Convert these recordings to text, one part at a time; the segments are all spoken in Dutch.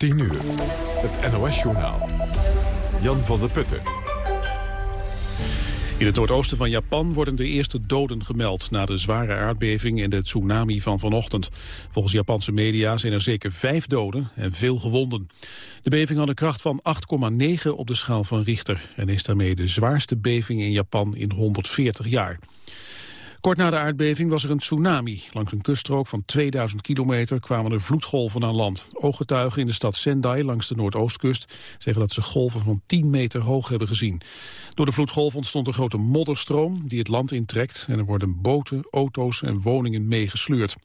10 uur. Het NOS-journaal. Jan van der Putten. In het noordoosten van Japan worden de eerste doden gemeld... na de zware aardbeving en de tsunami van vanochtend. Volgens Japanse media zijn er zeker vijf doden en veel gewonden. De beving had een kracht van 8,9 op de schaal van Richter... en is daarmee de zwaarste beving in Japan in 140 jaar. Kort na de aardbeving was er een tsunami. Langs een kuststrook van 2000 kilometer kwamen er vloedgolven aan land. Ooggetuigen in de stad Sendai langs de noordoostkust zeggen dat ze golven van 10 meter hoog hebben gezien. Door de vloedgolf ontstond een grote modderstroom die het land intrekt en er worden boten, auto's en woningen meegesleurd.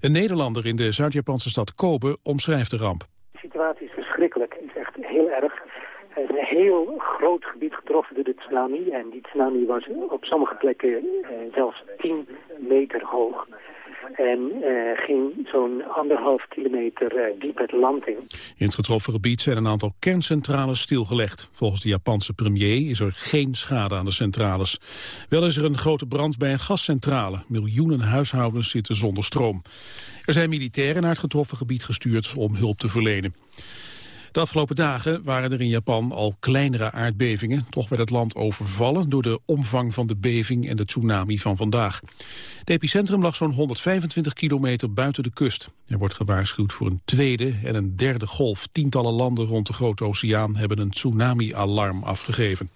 Een Nederlander in de Zuid-Japanse stad Kobe omschrijft de ramp. De situatie is verschrikkelijk. Het is echt heel erg een heel groot gebied getroffen door de tsunami. En die tsunami was op sommige plekken eh, zelfs 10 meter hoog. En uh, ging zo'n anderhalf kilometer uh, diep het land in. In het getroffen gebied zijn een aantal kerncentrales stilgelegd. Volgens de Japanse premier is er geen schade aan de centrales. Wel is er een grote brand bij een gascentrale. Miljoenen huishoudens zitten zonder stroom. Er zijn militairen naar het getroffen gebied gestuurd om hulp te verlenen. De afgelopen dagen waren er in Japan al kleinere aardbevingen. Toch werd het land overvallen door de omvang van de beving en de tsunami van vandaag. Het epicentrum lag zo'n 125 kilometer buiten de kust. Er wordt gewaarschuwd voor een tweede en een derde golf. Tientallen landen rond de Grote Oceaan hebben een tsunami-alarm afgegeven.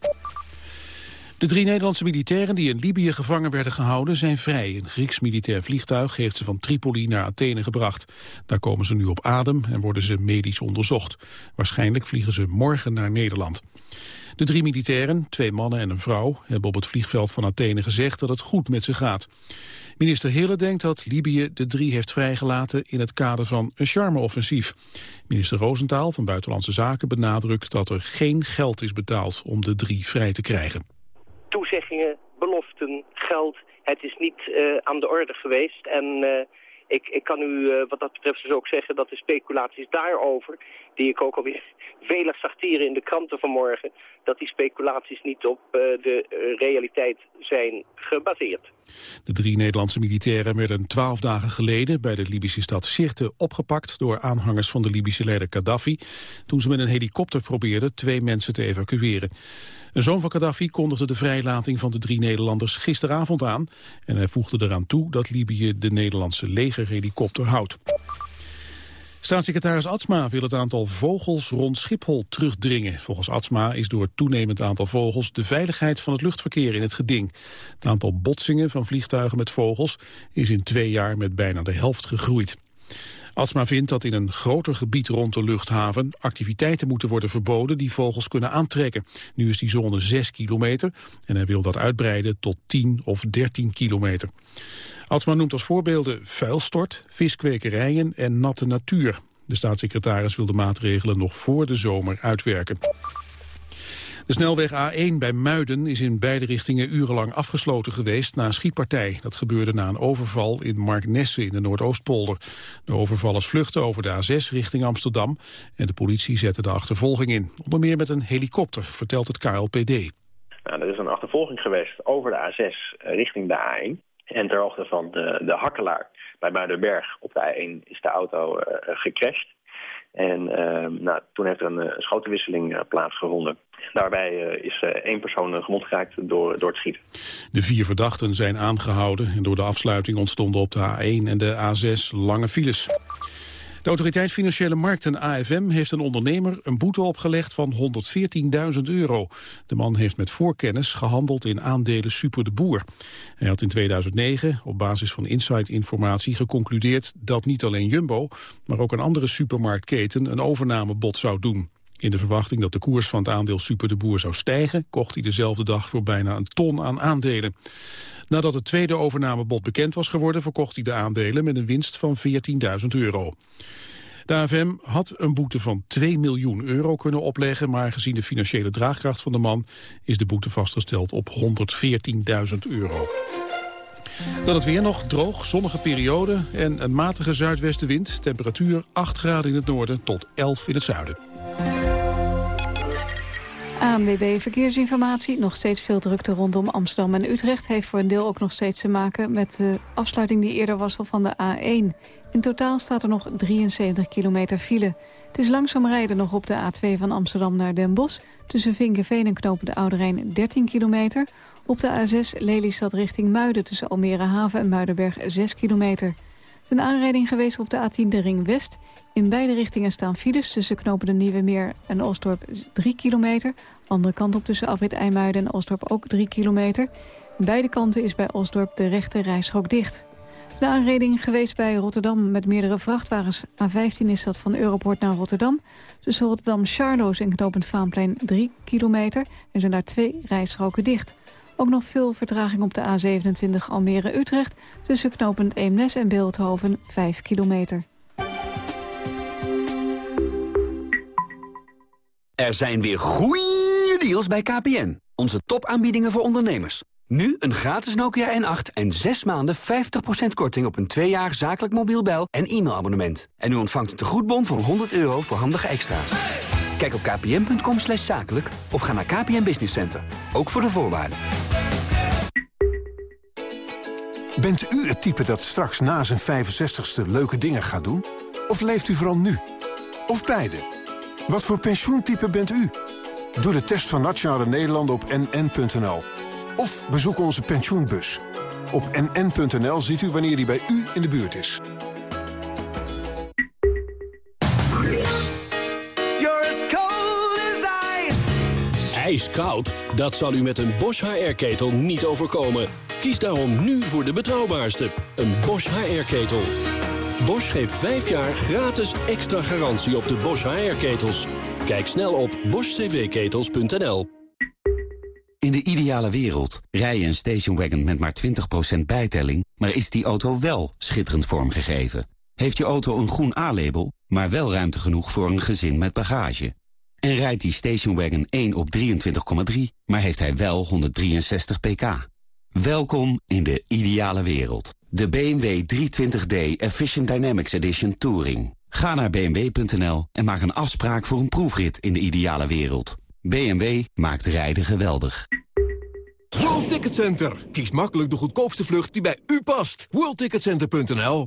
De drie Nederlandse militairen die in Libië gevangen werden gehouden zijn vrij. Een Grieks militair vliegtuig heeft ze van Tripoli naar Athene gebracht. Daar komen ze nu op adem en worden ze medisch onderzocht. Waarschijnlijk vliegen ze morgen naar Nederland. De drie militairen, twee mannen en een vrouw, hebben op het vliegveld van Athene gezegd dat het goed met ze gaat. Minister Hille denkt dat Libië de drie heeft vrijgelaten in het kader van een charme-offensief. Minister Roosentaal van Buitenlandse Zaken benadrukt dat er geen geld is betaald om de drie vrij te krijgen toezeggingen, beloften, geld. Het is niet uh, aan de orde geweest. En uh, ik, ik kan u uh, wat dat betreft dus ook zeggen dat de speculaties daarover... die ik ook alweer vele zag in de kranten vanmorgen... dat die speculaties niet op de realiteit zijn gebaseerd. De drie Nederlandse militairen werden twaalf dagen geleden... bij de Libische stad Sirte opgepakt door aanhangers van de Libische leider Gaddafi... toen ze met een helikopter probeerden twee mensen te evacueren. Een zoon van Gaddafi kondigde de vrijlating van de drie Nederlanders gisteravond aan. En hij voegde eraan toe dat Libië de Nederlandse legerhelikopter houdt. Staatssecretaris Atsma wil het aantal vogels rond Schiphol terugdringen. Volgens Atsma is door het toenemend aantal vogels de veiligheid van het luchtverkeer in het geding. Het aantal botsingen van vliegtuigen met vogels is in twee jaar met bijna de helft gegroeid. Asma vindt dat in een groter gebied rond de luchthaven activiteiten moeten worden verboden die vogels kunnen aantrekken. Nu is die zone 6 kilometer en hij wil dat uitbreiden tot 10 of 13 kilometer. Asma noemt als voorbeelden vuilstort, viskwekerijen en natte natuur. De staatssecretaris wil de maatregelen nog voor de zomer uitwerken. De snelweg A1 bij Muiden is in beide richtingen urenlang afgesloten geweest na een schietpartij. Dat gebeurde na een overval in Marknesse in de Noordoostpolder. De overvallers vluchten over de A6 richting Amsterdam en de politie zette de achtervolging in. Onder meer met een helikopter, vertelt het KLPD. Nou, er is een achtervolging geweest over de A6 eh, richting de A1. En ter hoogte van de, de Hakkelaar bij Muidenberg op de A1 is de auto uh, gecrashed. En uh, nou, toen heeft er een, een schotenwisseling plaatsgevonden. Daarbij uh, is één persoon gewond geraakt door, door het schieten. De vier verdachten zijn aangehouden en door de afsluiting ontstonden op de A1 en de A6 lange files. De Autoriteit Financiële Markten AFM heeft een ondernemer een boete opgelegd van 114.000 euro. De man heeft met voorkennis gehandeld in aandelen Super de Boer. Hij had in 2009 op basis van inside-informatie geconcludeerd dat niet alleen Jumbo, maar ook een andere supermarktketen een overnamebod zou doen. In de verwachting dat de koers van het aandeel Super de Boer zou stijgen... kocht hij dezelfde dag voor bijna een ton aan aandelen. Nadat het tweede overnamebod bekend was geworden... verkocht hij de aandelen met een winst van 14.000 euro. De AFM had een boete van 2 miljoen euro kunnen opleggen... maar gezien de financiële draagkracht van de man... is de boete vastgesteld op 114.000 euro. Dan het weer nog, droog, zonnige periode en een matige zuidwestenwind. Temperatuur 8 graden in het noorden tot 11 in het zuiden. ANWB Verkeersinformatie. Nog steeds veel drukte rondom Amsterdam en Utrecht. Heeft voor een deel ook nog steeds te maken met de afsluiting die eerder was van de A1. In totaal staat er nog 73 kilometer file. Het is langzaam rijden nog op de A2 van Amsterdam naar Den Bosch. Tussen Vinkenveen en Knopen de Oude Rijn 13 kilometer. Op de A6 Lelystad richting Muiden tussen Almere Haven en Muidenberg 6 kilometer. Een aanrijding geweest op de A10 de Ring West. In beide richtingen staan files tussen knopen de Nieuwe Meer en Osdorp 3 kilometer. Andere kant op tussen Afrit IJmuiden en Osdorp ook 3 kilometer. Beide kanten is bij Osdorp de rechte rijstrook dicht. De aanrijding geweest bij Rotterdam met meerdere vrachtwagens. A15 is dat van Europort naar Rotterdam. Tussen Rotterdam-Charloes en knopend Vaanplein 3 kilometer. Er zijn daar twee rijstroken dicht. Ook nog veel vertraging op de A27 Almere-Utrecht... tussen knopend Eemnes en Beeldhoven 5 kilometer. Er zijn weer goeie deals bij KPN. Onze topaanbiedingen voor ondernemers. Nu een gratis Nokia N8 en 6 maanden 50% korting op een 2 jaar zakelijk mobiel bel- en e-mailabonnement. En u ontvangt een tegoedbon van 100 euro voor handige extra's. Kijk op kpn.com slash zakelijk of ga naar KPN Business Center. Ook voor de voorwaarden. Bent u het type dat straks na zijn 65ste leuke dingen gaat doen? Of leeft u vooral nu? Of beide? Wat voor pensioentype bent u? Doe de test van Nationale Nederlanden op nn.nl. Of bezoek onze pensioenbus. Op nn.nl ziet u wanneer die bij u in de buurt is. Ijskoud? Dat zal u met een Bosch HR-ketel niet overkomen. Kies daarom nu voor de betrouwbaarste, een Bosch HR-ketel. Bosch geeft 5 jaar gratis extra garantie op de Bosch HR-ketels. Kijk snel op boschcvketels.nl. In de ideale wereld rij je een stationwagon met maar 20% bijtelling... maar is die auto wel schitterend vormgegeven? Heeft je auto een groen A-label, maar wel ruimte genoeg voor een gezin met bagage? En rijdt die stationwagon 1 op 23,3, maar heeft hij wel 163 pk? Welkom in de ideale wereld. De BMW 320d Efficient Dynamics Edition Touring. Ga naar bmw.nl en maak een afspraak voor een proefrit in de ideale wereld. BMW maakt rijden geweldig. World Ticket Center. Kies makkelijk de goedkoopste vlucht die bij u past. WorldTicketCenter.nl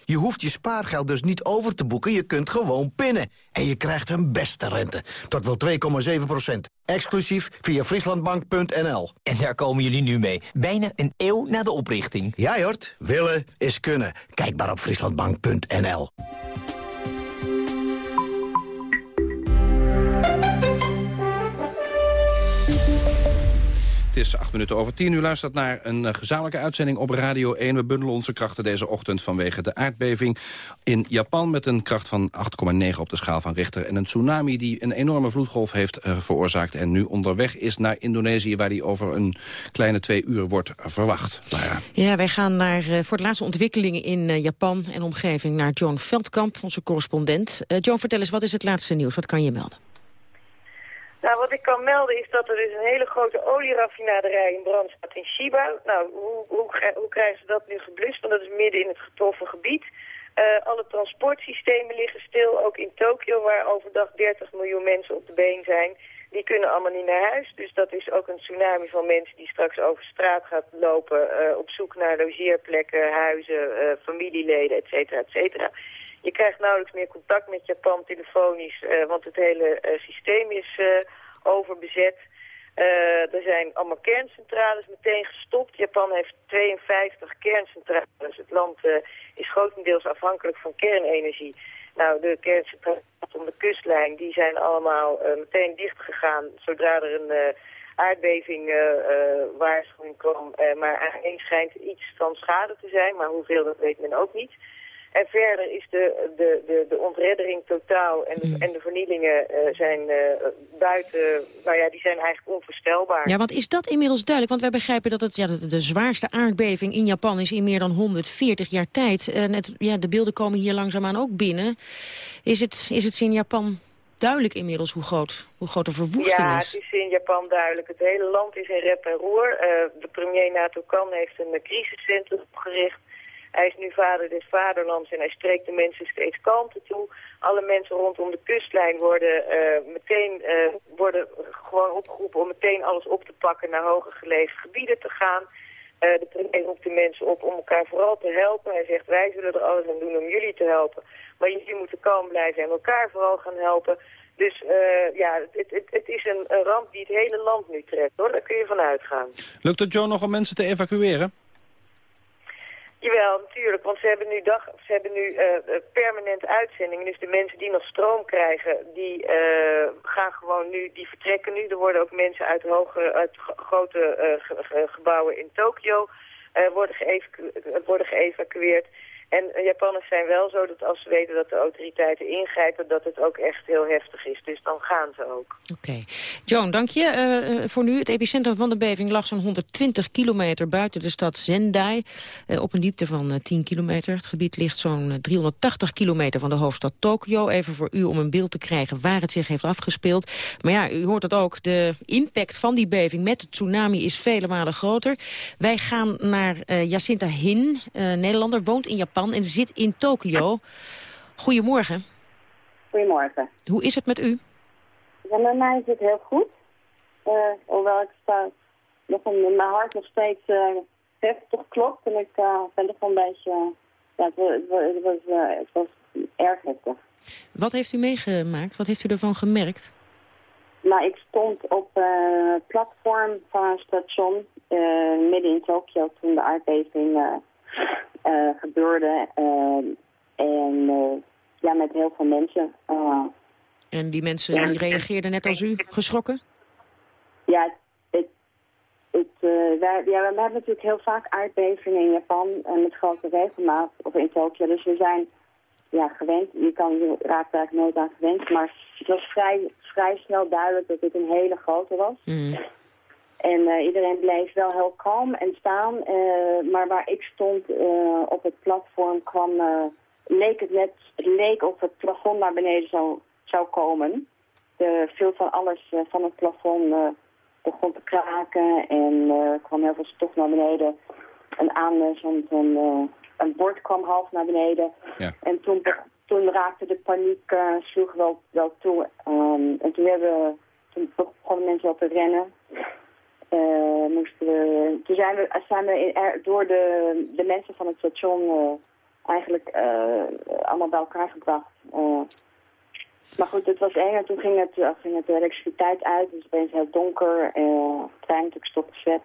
Je hoeft je spaargeld dus niet over te boeken, je kunt gewoon pinnen. En je krijgt een beste rente. Tot wel 2,7 procent. Exclusief via frieslandbank.nl. En daar komen jullie nu mee. Bijna een eeuw na de oprichting. Ja, hoort. Willen is kunnen. Kijk maar op frieslandbank.nl. Het is acht minuten over tien. U luistert naar een uh, gezamenlijke uitzending op Radio 1. We bundelen onze krachten deze ochtend vanwege de aardbeving in Japan... met een kracht van 8,9 op de schaal van Richter. En een tsunami die een enorme vloedgolf heeft uh, veroorzaakt... en nu onderweg is naar Indonesië... waar die over een kleine twee uur wordt verwacht. Ja. wij gaan naar, uh, voor de laatste ontwikkelingen in Japan en omgeving... naar John Veldkamp, onze correspondent. John, vertel eens, wat is het laatste nieuws? Wat kan je melden? Nou, wat ik kan melden is dat er dus een hele grote olieraffinaderij in brand staat in Shiba. Nou, hoe, hoe, hoe krijgen ze dat nu geblust? Want dat is midden in het getroffen gebied. Uh, alle transportsystemen liggen stil, ook in Tokio, waar overdag 30 miljoen mensen op de been zijn. Die kunnen allemaal niet naar huis. Dus dat is ook een tsunami van mensen die straks over straat gaat lopen... Uh, op zoek naar logeerplekken, huizen, uh, familieleden, et cetera, et cetera. Je krijgt nauwelijks meer contact met Japan telefonisch, uh, want het hele uh, systeem is uh, overbezet. er zijn allemaal kerncentrales meteen gestopt. Japan heeft 52 kerncentrales. Het land is grotendeels afhankelijk van kernenergie. Nou, de kerncentrales om de kustlijn, die zijn allemaal meteen dichtgegaan zodra er een aardbeving waarschuwing kwam. maar één schijnt iets van schade te zijn, maar hoeveel dat weet men ook niet. En verder is de, de, de, de ontreddering totaal en de, mm. en de vernielingen uh, zijn uh, buiten, nou ja, die zijn eigenlijk onvoorstelbaar. Ja, want is dat inmiddels duidelijk? Want wij begrijpen dat het ja, dat de zwaarste aardbeving in Japan is in meer dan 140 jaar tijd. En het, ja, de beelden komen hier langzaamaan ook binnen. Is het, is het in Japan duidelijk inmiddels hoe groot, hoe groot de verwoesting ja, is. het is in Japan duidelijk. Het hele land is in rep en roer. Eh, de premier Nato Kan heeft een crisiscentrum opgericht. Hij is nu vader des vaderlands en hij spreekt de mensen steeds kalmte toe. Alle mensen rondom de kustlijn worden, uh, meteen, worden gewoon opgeroepen om meteen alles op te pakken naar hoger gelegen gebieden te gaan. de premier roept de mensen op om elkaar vooral te helpen. Hij zegt wij zullen er alles aan doen om jullie te helpen. Maar jullie moeten kalm blijven en elkaar vooral gaan helpen. Dus ja, het, het, het is een, ramp die het hele land nu treft, hoor. Daar kun je van uitgaan. Lukt het Joe nog om mensen te evacueren? Jawel, natuurlijk, want ze hebben nu, dag, ze hebben nu uh, permanent uitzendingen. Dus de mensen die nog stroom krijgen, die uh, gaan gewoon nu, die vertrekken nu. Er worden ook mensen uit, hoge, uit grote ge gebouwen in Tokio worden geëvacueerd. En Japanners zijn wel zo dat als ze weten dat de autoriteiten ingrijpen... dat het ook echt heel heftig is. Dus dan gaan ze ook. Oké. Joan, dank je uh, voor nu. Het epicentrum van de beving lag zo'n 120 kilometer buiten de stad Zendai. Op een diepte van uh, 10 kilometer. Het gebied ligt zo'n 380 kilometer van de hoofdstad Tokio. Even voor u om een beeld te krijgen waar het zich heeft afgespeeld. Maar ja, u hoort het ook. De impact van die beving met de tsunami is vele malen groter. Wij gaan naar Jacinta Hin, Nederlander, woont in Japan en zit in Tokio. Goedemorgen. Goedemorgen. Hoe is het met u? Ja, met mij is het heel goed. Uh, hoewel ik sta, nog een, mijn hart nog steeds uh, heftig klopt. En ik uh, ben toch een beetje... ja, het, het, was, het was erg heftig. Wat heeft u meegemaakt? Wat heeft u ervan gemerkt? Nou, ik stond op het platform van een station midden in Tokio toen de aardbeving gebeurde. Uh, en uh, ja, met heel veel mensen. en die mensen die reageerden net als u, geschrokken? Ja, het, het, wij, ja, we hebben natuurlijk heel vaak aardbevingen in Japan met grote regelmaat, of in Tokio. Dus we zijn ja, gewend. Je kan je raakt eigenlijk nooit aan gewend. Maar het was vrij, vrij snel duidelijk dat dit een hele grote was. Mm. En uh, iedereen bleef wel heel kalm en staan. Uh, maar waar ik stond uh, op het platform kwam, leek het net, leek of het plafond naar beneden zou, zou komen. De, veel van alles van het plafond begon te kraken en kwam heel veel stof naar beneden. En aan zo'n een bord kwam half naar beneden. Ja. En toen, toen raakte de paniek, sloeg wel, wel toe. Um, en toen, hebben, toen begonnen mensen wel te rennen. Uh, moesten we, toen zijn we, zijn we er, door de, de mensen van het station uh, eigenlijk uh, allemaal bij elkaar gebracht. maar goed, het was eng en toen ging het, ging het de elektriciteit uit. Dus opeens heel donker, uh, het trein natuurlijk stopgezet.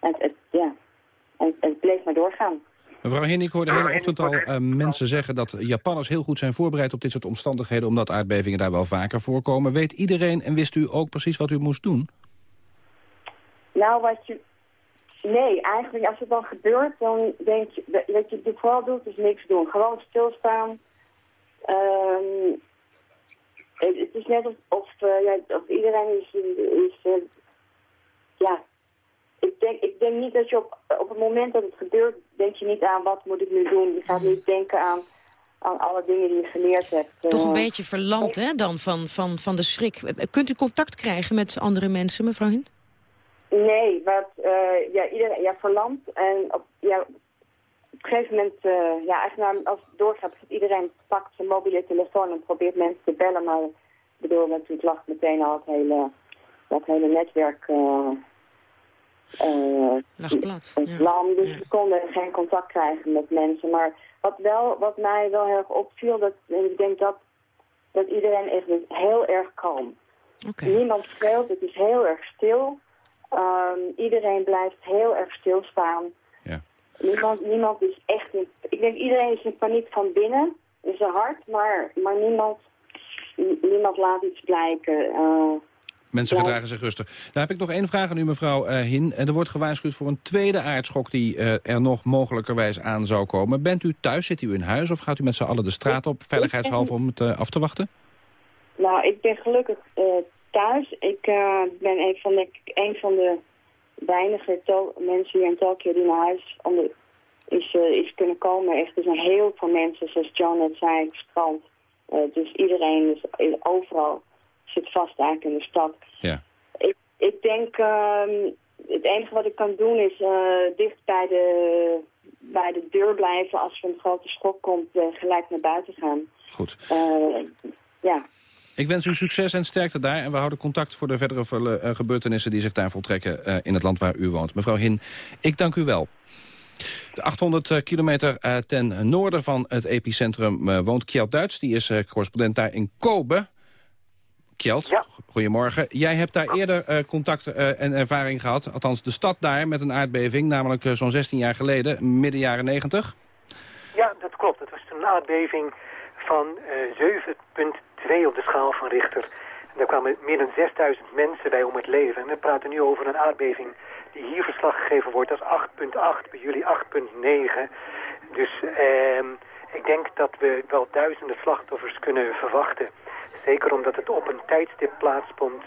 En het, ja, en het bleef maar doorgaan. Mevrouw Hin, ik hoorde de hele ochtend al uh, mensen zeggen dat Japanners heel goed zijn voorbereid op dit soort omstandigheden, omdat aardbevingen daar wel vaker voorkomen. Weet iedereen en wist u ook precies wat u moest doen? Nou, wat je... Nee, eigenlijk als het dan gebeurt, dan denk je... Wat je vooral doet, is niks doen. Gewoon stilstaan. Um, het, is net of, of, uh, ja, of iedereen is... uh, ja, ik denk, ik denk niet dat je op, op het moment dat het gebeurt, denk je niet aan wat moet ik nu doen. Je gaat niet denken aan, aan alle dingen die je geleerd hebt. Toch een beetje verlamd, hè, dan, van, van, van de schrik. Kunt u contact krijgen met andere mensen, mevrouw Hin? Nee, wat, uh, ja, iedereen, ja, verlamd. En op, ja, op een gegeven moment, uh, ja, eigenlijk als het doorgaat, iedereen pakt zijn mobiele telefoon en probeert mensen te bellen. Maar ik bedoel, natuurlijk lag meteen al het hele, dat hele netwerk... Uh, lag plat. Lam, dus ja. we konden geen contact krijgen met mensen. Maar wat, wel, wat mij wel heel erg opviel, dat, en ik denk dat, dat iedereen echt heel erg kalm. Okay. Niemand schreeuwt, het is heel erg stil. Um, iedereen blijft heel erg stilstaan. Ja. Niemand, niemand is echt in... Ik denk iedereen is in paniek van binnen, in zijn hart, maar, maar niemand, niemand laat iets blijken. Uh, Mensen ja. gedragen zich rustig. Dan heb ik nog één vraag aan u, mevrouw uh, Hin. Er wordt gewaarschuwd voor een tweede aardschok die uh, er nog mogelijkerwijs aan zou komen. Bent u thuis, zit u in huis of gaat u met z'n allen de straat op, veiligheidshalve, om het af te wachten? Nou, ik ben gelukkig thuis. Ik uh, ben een van de, een van de weinige mensen hier in Tokio die naar huis de, is, uh, is kunnen komen. Echt, er zijn heel veel mensen, zoals John net zei, gestrand. Eh, dus iedereen is, is overal zit vast eigenlijk in de stad. Ja. Ik, ik denk, ehm, het enige wat ik kan doen is eh, dicht bij de, bij de deur blijven als er een grote schok komt, eh, gelijk naar buiten gaan. Goed. Eh, ja. Ik wens u succes en sterkte daar. En we houden contact voor de verdere eh, gebeurtenissen die zich daar voltrekken eh, in het land waar u woont. Mevrouw Hin, ik dank u wel. De 800 eh, kilometer ten noorden van het epicentrum woont Kjeld Duits. Die is correspondent daar in Kobe. Kjeld, ja. goedemorgen. Jij hebt daar eerder contact en ervaring gehad, althans de stad daar, met een aardbeving, namelijk zo'n 16 jaar geleden, midden jaren 90. Ja, dat klopt. Het was een aardbeving van 7,2 2 op de schaal van Richter. En daar kwamen meer dan 6000 mensen bij om het leven. En we praten nu over een aardbeving die hier verslag gegeven wordt als 8.8, bij jullie 8.9. Dus ehm, ik denk dat we wel duizenden slachtoffers kunnen verwachten. Zeker omdat het op een tijdstip plaatsvond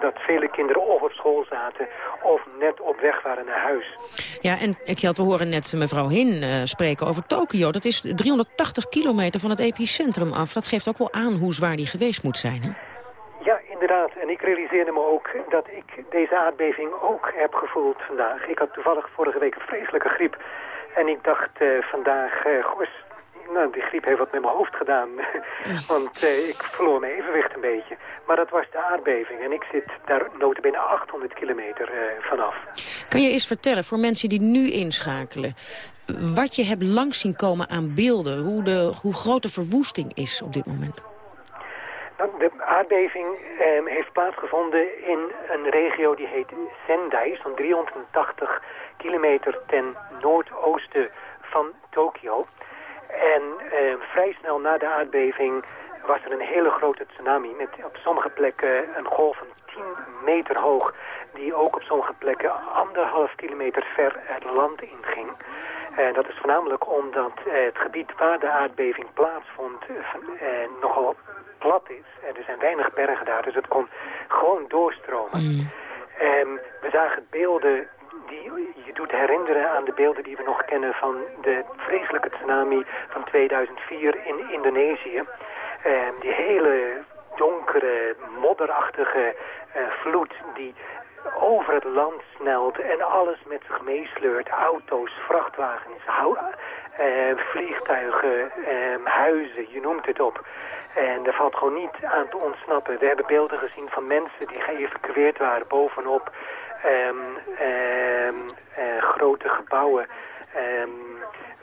dat vele kinderen of op school zaten of net op weg waren naar huis. Ja, en Kjeld, we horen net mevrouw Hin eh, spreken over Tokio. Dat is 380 kilometer van het epicentrum af. Dat geeft ook wel aan hoe zwaar die geweest moet zijn, hè? Ja, inderdaad. En ik realiseerde me ook dat ik deze aardbeving ook heb gevoeld vandaag. Ik had toevallig vorige week een vreselijke griep. En ik dacht eh, vandaag, eh goh, nou, die griep heeft wat met mijn hoofd gedaan. Want eh, ik verloor mijn evenwicht een beetje. Maar dat was de aardbeving. En ik zit daar notabene 800 kilometer eh, vanaf. Kan je eens vertellen, voor mensen die nu inschakelen... wat je hebt langs zien komen aan beelden, hoe, de, hoe groot de verwoesting is op dit moment? Nou, de aardbeving eh, heeft plaatsgevonden in een regio die heet Sendai, zo'n 380 kilometer ten noordoosten van Tokio. En eh, vrij snel na de aardbeving was er een hele grote tsunami met op sommige plekken een golf van 10 meter hoog, die ook op sommige plekken anderhalf kilometer ver het land inging. En dat is voornamelijk omdat eh, het gebied waar de aardbeving plaatsvond eh, eh, nogal plat is. En er zijn weinig bergen daar, dus het kon gewoon doorstromen. Ehm, we zagen beelden die doet herinneren aan de beelden die we nog kennen van de vreselijke tsunami van 2004 in Indonesië. Ehm, die hele donkere, modderachtige eh, vloed die over het land snelt en alles met zich meesleurt. Auto's, vrachtwagens, hou- eh, vliegtuigen, ehm, huizen, je noemt het op. En daar valt gewoon niet aan te ontsnappen. We hebben beelden gezien van mensen die geëvacueerd waren bovenop ehm, ehm, grote gebouwen. Ehm,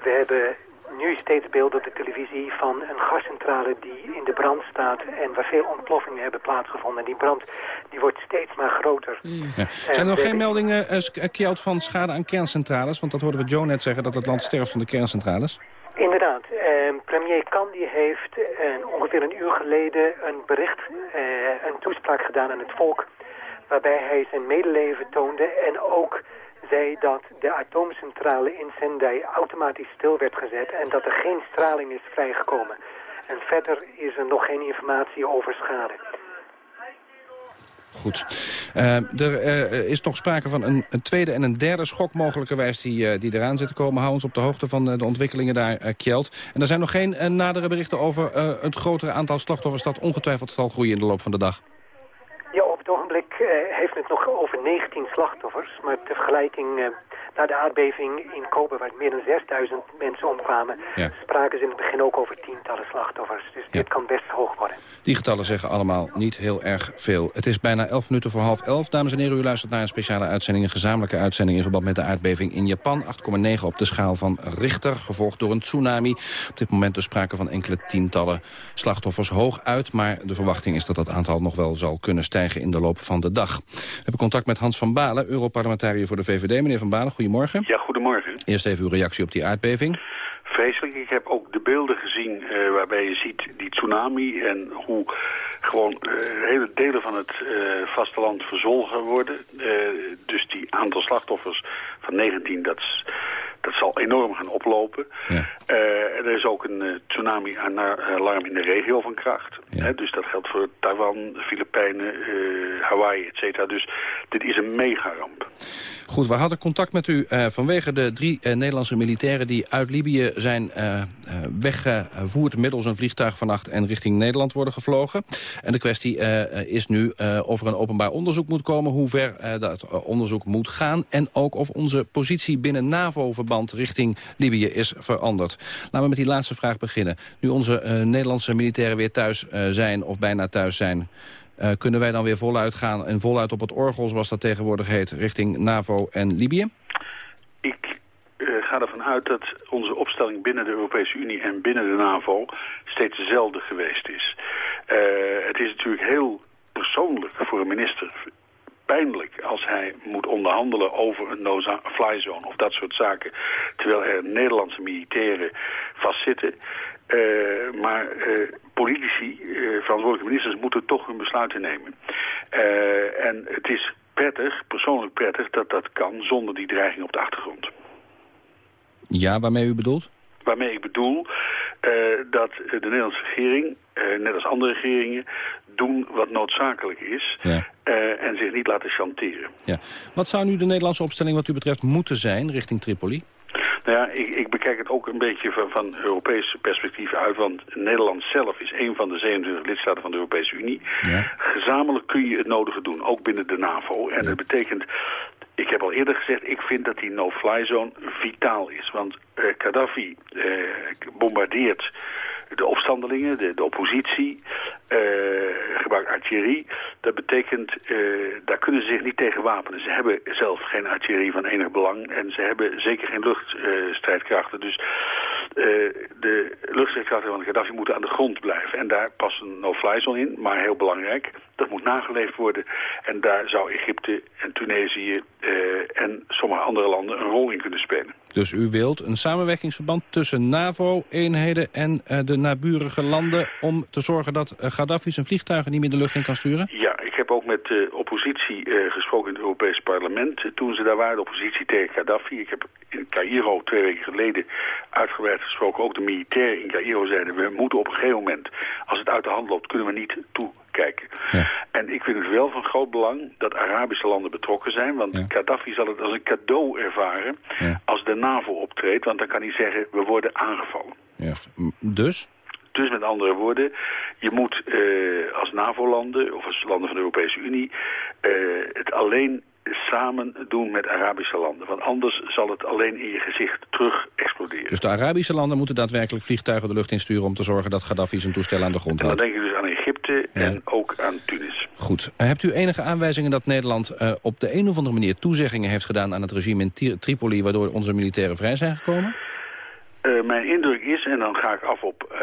we hebben nu steeds beelden op de televisie van een gascentrale die in de brand staat en waar veel ontploffingen hebben plaatsgevonden. En die brand die wordt steeds maar groter. Ja. Zijn er nog geen meldingen, eh, eh, Kjeld, van schade aan kerncentrales? Want dat hoorden we Joe net zeggen, dat het land sterft van de kerncentrales. Inderdaad. ehm, premier Kandi heeft eh, ongeveer een uur geleden een bericht, eh, een toespraak gedaan aan het volk. Waarbij hij zijn medeleven toonde en ook zei dat de atoomcentrale in Sendai automatisch stil werd gezet en dat er geen straling is vrijgekomen. En verder is er nog geen informatie over schade. Goed. Eh, er eh, is nog sprake van een, een tweede en een derde schok mogelijkerwijs die, eh, die eraan zit te komen. Hou ons op de hoogte van de ontwikkelingen daar, Kjeld. En er zijn nog geen nadere berichten over het grotere aantal slachtoffers... dat ongetwijfeld zal groeien in de loop van de dag. Ja, op het ogenblik eh, heeft het nog over 19 slachtoffers. Maar ter vergelijking, eh, na de aardbeving in Kobe, waar meer dan 6000 mensen omkwamen, Ja. spraken ze in het begin ook over tientallen slachtoffers. Dus dit kan best hoog worden. Die getallen zeggen allemaal niet heel erg veel. Het is bijna 11 minuten voor half 11. Dames en heren, u luistert naar een speciale uitzending... een gezamenlijke uitzending in verband met de aardbeving in Japan. 8,9 op de schaal van Richter, gevolgd door een tsunami. Op dit moment dus sprake van enkele tientallen slachtoffers hoog uit... maar de verwachting is dat dat aantal nog wel zal kunnen stijgen in de loop van de dag. We hebben contact met Hans van Balen, Europarlementariër voor de VVD. Meneer van Balen, goedemorgen. Ja, goedemorgen. Eerst even uw reactie op die aardbeving. Vreselijk. Ik heb ook de beelden gezien eh, waarbij je ziet die tsunami en hoe gewoon eh, hele delen van het eh, vasteland verzolgen worden. Dus die aantal slachtoffers van 19, dat dat zal enorm gaan oplopen. Ja. er is ook een tsunami-alarm in de regio van kracht. Hè, dus dat geldt voor Taiwan, de Filipijnen, Hawaii, et cetera. Dus dit is een megaramp. Goed, we hadden contact met u vanwege de drie Nederlandse militairen... die uit Libië zijn weggevoerd middels een vliegtuig vannacht... en richting Nederland worden gevlogen. En de kwestie is nu of er een openbaar onderzoek moet komen... hoe ver dat onderzoek moet gaan... en ook of onze positie binnen NAVO-verband richting Libië is veranderd. Laten we met die laatste vraag beginnen. Nu onze Nederlandse militairen weer thuis zijn of bijna thuis zijn... Uh, kunnen wij dan weer voluit gaan en voluit op het orgel, zoals dat tegenwoordig heet, richting NAVO en Libië? Ik ga ervan uit dat onze opstelling binnen de Europese Unie en binnen de NAVO steeds dezelfde geweest is. Het is natuurlijk heel persoonlijk voor een minister pijnlijk als hij moet onderhandelen over een no-fly zone of dat soort zaken, terwijl er Nederlandse militairen vastzitten. Uh, maar uh, politici, uh, verantwoordelijke ministers, moeten toch hun besluiten nemen. en het is prettig, persoonlijk prettig, dat dat kan zonder die dreiging op de achtergrond. Ja, waarmee u bedoelt? Waarmee ik bedoel dat de Nederlandse regering, net als andere regeringen, doen wat noodzakelijk is ja. En zich niet laten chanteren. Ja. Wat zou nu de Nederlandse opstelling wat u betreft moeten zijn richting Tripoli? Nou ja, ik, ik, bekijk het ook een beetje van, van Europees perspectief uit. Want Nederland zelf is een van de 27 lidstaten van de Europese Unie. Ja. Gezamenlijk kun je het nodige doen, ook binnen de NAVO. En dat betekent ik heb al eerder gezegd, ik vind dat die no-fly zone vitaal is. Want uh, Gaddafi uh, bombardeert de opstandelingen, de, oppositie, uh, gebruikt artillerie. Dat betekent, uh, daar kunnen ze zich niet tegen wapenen. Ze hebben zelf geen artillerie van enig belang en ze hebben zeker geen luchtstrijdkrachten. dus uh, de luchtstrijdkrachten van Gaddafi moeten aan de grond blijven. En daar past een no-fly zone in, maar heel belangrijk, dat moet nageleefd worden. En daar zou Egypte en Tunesië en sommige andere landen een rol in kunnen spelen. Dus u wilt een samenwerkingsverband tussen NAVO-eenheden en uh, de naburige landen... om te zorgen dat uh, Gaddafi zijn vliegtuigen niet meer de lucht in kan sturen? Ja, ik heb ook met de oppositie uh, gesproken in het Europees Parlement... toen ze daar waren, de oppositie tegen Gaddafi. Ik heb in Cairo twee weken geleden uitgebreid gesproken. Ook de militairen in Cairo zeiden... we moeten op een gegeven moment, als het uit de hand loopt... kunnen we niet toekijken. Ja. En ik vind het wel van groot belang dat Arabische landen betrokken zijn. Want Ja. Gaddafi zal het als een cadeau ervaren Ja. als de NAVO optreedt. Want dan kan hij zeggen, we worden aangevallen. M- Dus? Dus met andere woorden, je moet eh, als NAVO-landen of als landen van de Europese Unie eh, het alleen samen doen met Arabische landen. Want anders zal het alleen in je gezicht terug exploderen. Dus de Arabische landen moeten daadwerkelijk vliegtuigen de lucht insturen... om te zorgen dat Gaddafi zijn toestellen aan de grond En dan houdt. denk ik dus aan Egypte en ook aan Tunis. Goed. Eh, Hebt u enige aanwijzingen dat Nederland op de een of andere manier toezeggingen heeft gedaan aan het regime in Tri- Tripoli... waardoor onze militairen vrij zijn gekomen? Eh, mijn indruk is, en dan ga ik af op, eh,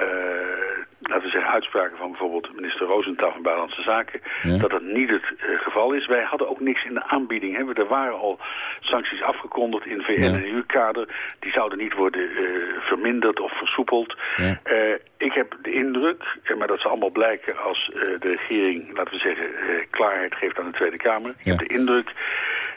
laten we zeggen, uitspraken van bijvoorbeeld minister Rosenthal van Buitenlandse Zaken, Ja. dat dat niet het eh, geval is. Wij hadden ook niks in de aanbieding. Hè. Er waren al sancties afgekondigd in VN Ja. en EU-kader. Die zouden niet worden verminderd of versoepeld. Ja. Ik heb de indruk, maar dat zal allemaal blijken als de regering, laten we zeggen, klaarheid geeft aan de Tweede Kamer. Ik heb de indruk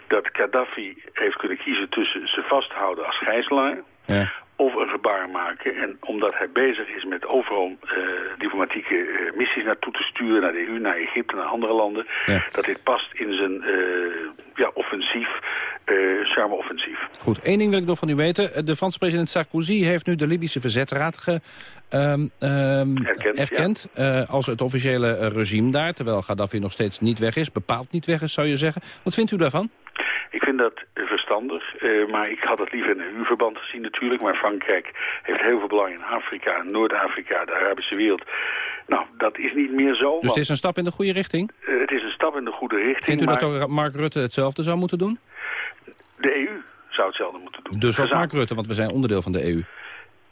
dat Gaddafi heeft kunnen kiezen tussen ze vasthouden als gijzelaar Ja. Of een gebaar maken. En omdat hij bezig is met overal eh, diplomatieke eh, missies naartoe te sturen... naar de EU, naar Egypte, naar andere landen... Ja. dat dit past in zijn eh, ja, offensief, eh charme-offensief. Goed, één ding wil ik nog van u weten. De Franse president Sarkozy heeft nu de Libische Verzetsraad ge, ehm, ehm, Erkend, erkend als het officiële regime daar. Terwijl Gaddafi nog steeds niet weg is, bepaald niet weg is, zou je zeggen. Wat vindt u daarvan? Ik vind dat eh, verstandig, eh, maar ik had het liever in een EU-verband gezien natuurlijk. Maar Frankrijk heeft heel veel belang in Afrika, Noord-Afrika, de Arabische wereld. Nou, dat is niet meer zo. Dus het is een stap in de goede richting? eh, het is een stap in de goede richting. Vindt u maar dat ook Mark Rutte hetzelfde zou moeten doen? de EU zou hetzelfde moeten doen. Dus ook. Mark Rutte, want we zijn onderdeel van de EU.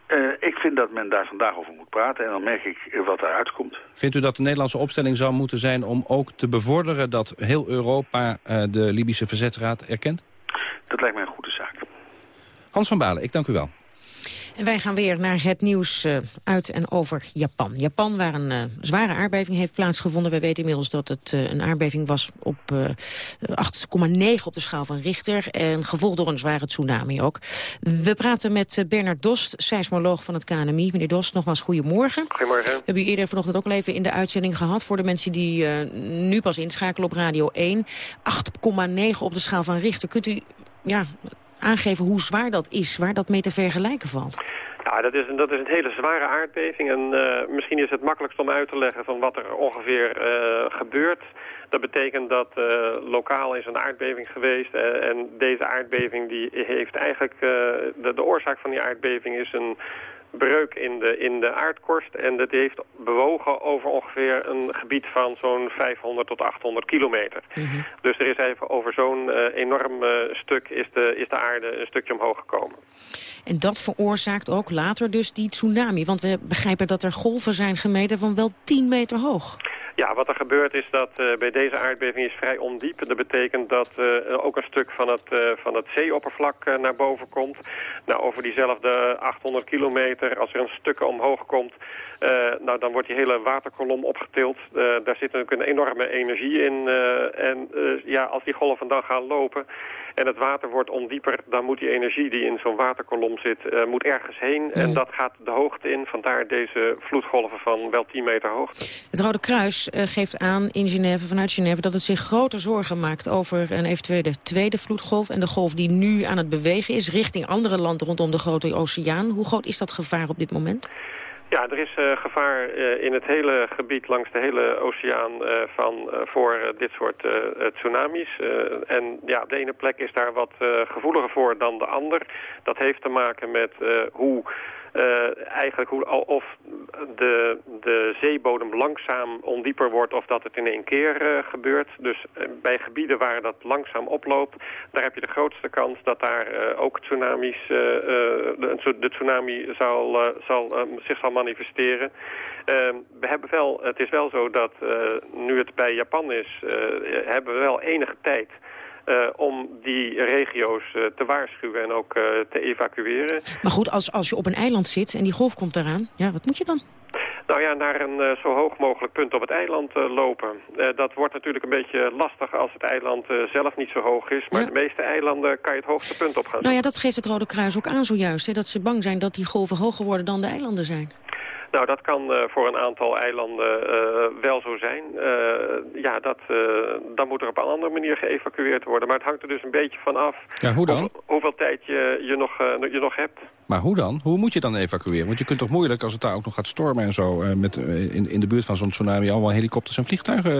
Eh, ik vind dat men daar vandaag over moet praten en dan merk ik eh, wat daaruit komt. Vindt u dat de Nederlandse opstelling zou moeten zijn om ook te bevorderen dat heel Europa eh, de Libische Verzetsraad erkent? Dat lijkt mij een goede zaak. Hans van Balen, ik dank u wel. En wij gaan weer naar het nieuws uh, uit en over Japan. Japan, waar een uh, zware aardbeving heeft plaatsgevonden. We weten inmiddels dat het uh, een aardbeving was op 8,9 op de schaal van Richter. En gevolgd door een zware tsunami ook. We praten met Bernard Dost, seismoloog van het KNMI. Meneer Dost, nogmaals goedemorgen. Goedemorgen. We hebben u eerder vanochtend ook al even in de uitzending gehad... voor de mensen die nu pas inschakelen op Radio 1. 8,9 op de schaal van Richter. Kunt u ja, aangeven hoe zwaar dat is, waar dat mee te vergelijken valt? Ja, dat is, een, dat is een hele zware aardbeving. En uh, misschien is het makkelijkst om uit te leggen van wat er ongeveer uh, gebeurt. Dat betekent dat uh, lokaal is een aardbeving geweest. en deze aardbeving die heeft eigenlijk... de, de oorzaak van die aardbeving is een breuk in de, in de aardkorst. En dat heeft bewogen over ongeveer een gebied van zo'n 500 tot 800 kilometer. Mhm. Dus er is even over zo'n uh, enorm uh, stuk is de, is de aarde een stukje omhoog gekomen. En dat veroorzaakt ook later dus die tsunami. Want we begrijpen dat er golven zijn gemeten van wel 10 meter hoog. Ja, wat er gebeurt is dat uh, bij deze aardbeving is vrij ondiep. Dat betekent dat uh, ook een stuk van het, uh, van het zeeoppervlak naar boven komt. Nou, over diezelfde 800 kilometer, als er een stuk omhoog komt... nou, dan wordt die hele waterkolom opgetild. daar zit natuurlijk een enorme energie in. en ja, als die golven dan gaan lopen en het water wordt ondieper, dan moet die energie die in zo'n waterkolom zit, uh, moet ergens heen. En mm. dat gaat de hoogte in, vandaar deze vloedgolven van wel 10 meter hoogte. Het Rode Kruis uh, geeft aan in Genève, vanuit Genève, dat het zich grote zorgen maakt over een eventuele tweede vloedgolf. En de golf die nu aan het bewegen is richting andere landen rondom de Grote Oceaan. Hoe groot is dat gevaar op dit moment? Ja, er is uh, gevaar uh, in het hele gebied langs de hele oceaan uh, van, voor dit soort tsunamis. en ja, de ene plek is daar wat gevoeliger voor dan de ander. Dat heeft te maken met hoe uh, eigenlijk hoe, of de, de zeebodem langzaam ondieper wordt of dat het in één keer uh, gebeurt. Dus uh, bij gebieden waar dat langzaam oploopt, daar heb je de grootste kans dat daar ook tsunamis, de, de, tsunami zal, zal, zich zal manifesteren. Ehm, we hebben wel, het is wel zo dat nu het bij Japan is, hebben we wel enige tijd uh, om die regio's uh, te waarschuwen en ook uh, te evacueren. Maar goed, als, als je op een eiland zit en die golf komt eraan, ja, wat moet je dan? Nou ja, naar een zo hoog mogelijk punt op het eiland lopen. dat wordt natuurlijk een beetje lastig als het eiland zelf niet zo hoog is. Maar de meeste eilanden kan je het hoogste punt op gaan. Nou ja, dat geeft het Rode Kruis ook aan zojuist. Hè, dat ze bang zijn dat die golven hoger worden dan de eilanden zijn. Nou, dat kan uh, voor een aantal eilanden uh, wel zo zijn. Uh, ja, dat, dan moet er op een andere manier geëvacueerd worden. Maar het hangt er dus een beetje van af ja, hoe dan? hoeveel tijd je, je, nog, je nog hebt. Maar hoe dan? Hoe moet je dan evacueren? Want je kunt toch moeilijk, als het daar ook nog gaat stormen en zo... met, in, in de buurt van zo'n tsunami allemaal helikopters en vliegtuigen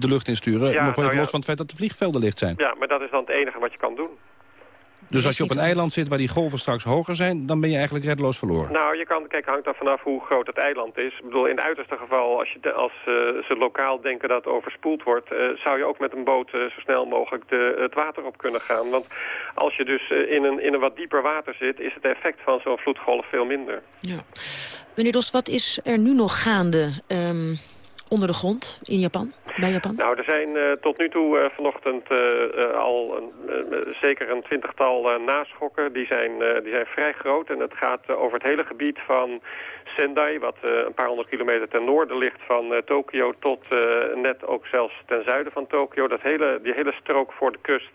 de lucht insturen. Ja, nog even nou ja. los van het feit dat de vliegvelden licht zijn. Ja, maar dat is dan het enige wat je kan doen. Dus als je op een eiland zit waar die golven straks hoger zijn... dan ben je eigenlijk reddeloos verloren? Nou, je kan, kijk, hangt er vanaf hoe groot het eiland is. Ik bedoel, in het uiterste geval, als, je, als uh, ze lokaal denken dat het overspoeld wordt... Uh, zou je ook met een boot uh, zo snel mogelijk de, het water op kunnen gaan. Want als je dus in, een, in een wat dieper water zit... is het effect van zo'n vloedgolf veel minder. Ja. Meneer Dos, wat is er nu nog gaande... Um onder de grond in Japan, bij Japan? Nou, er zijn uh, tot nu toe uh, vanochtend uh, al een, zeker een twintigtal naschokken. Die zijn, die zijn vrij groot en het gaat over het hele gebied van Sendai... wat een paar honderd kilometer ten noorden ligt van Tokio... tot net ook zelfs ten zuiden van Tokio. Dat hele, die hele strook voor de kust...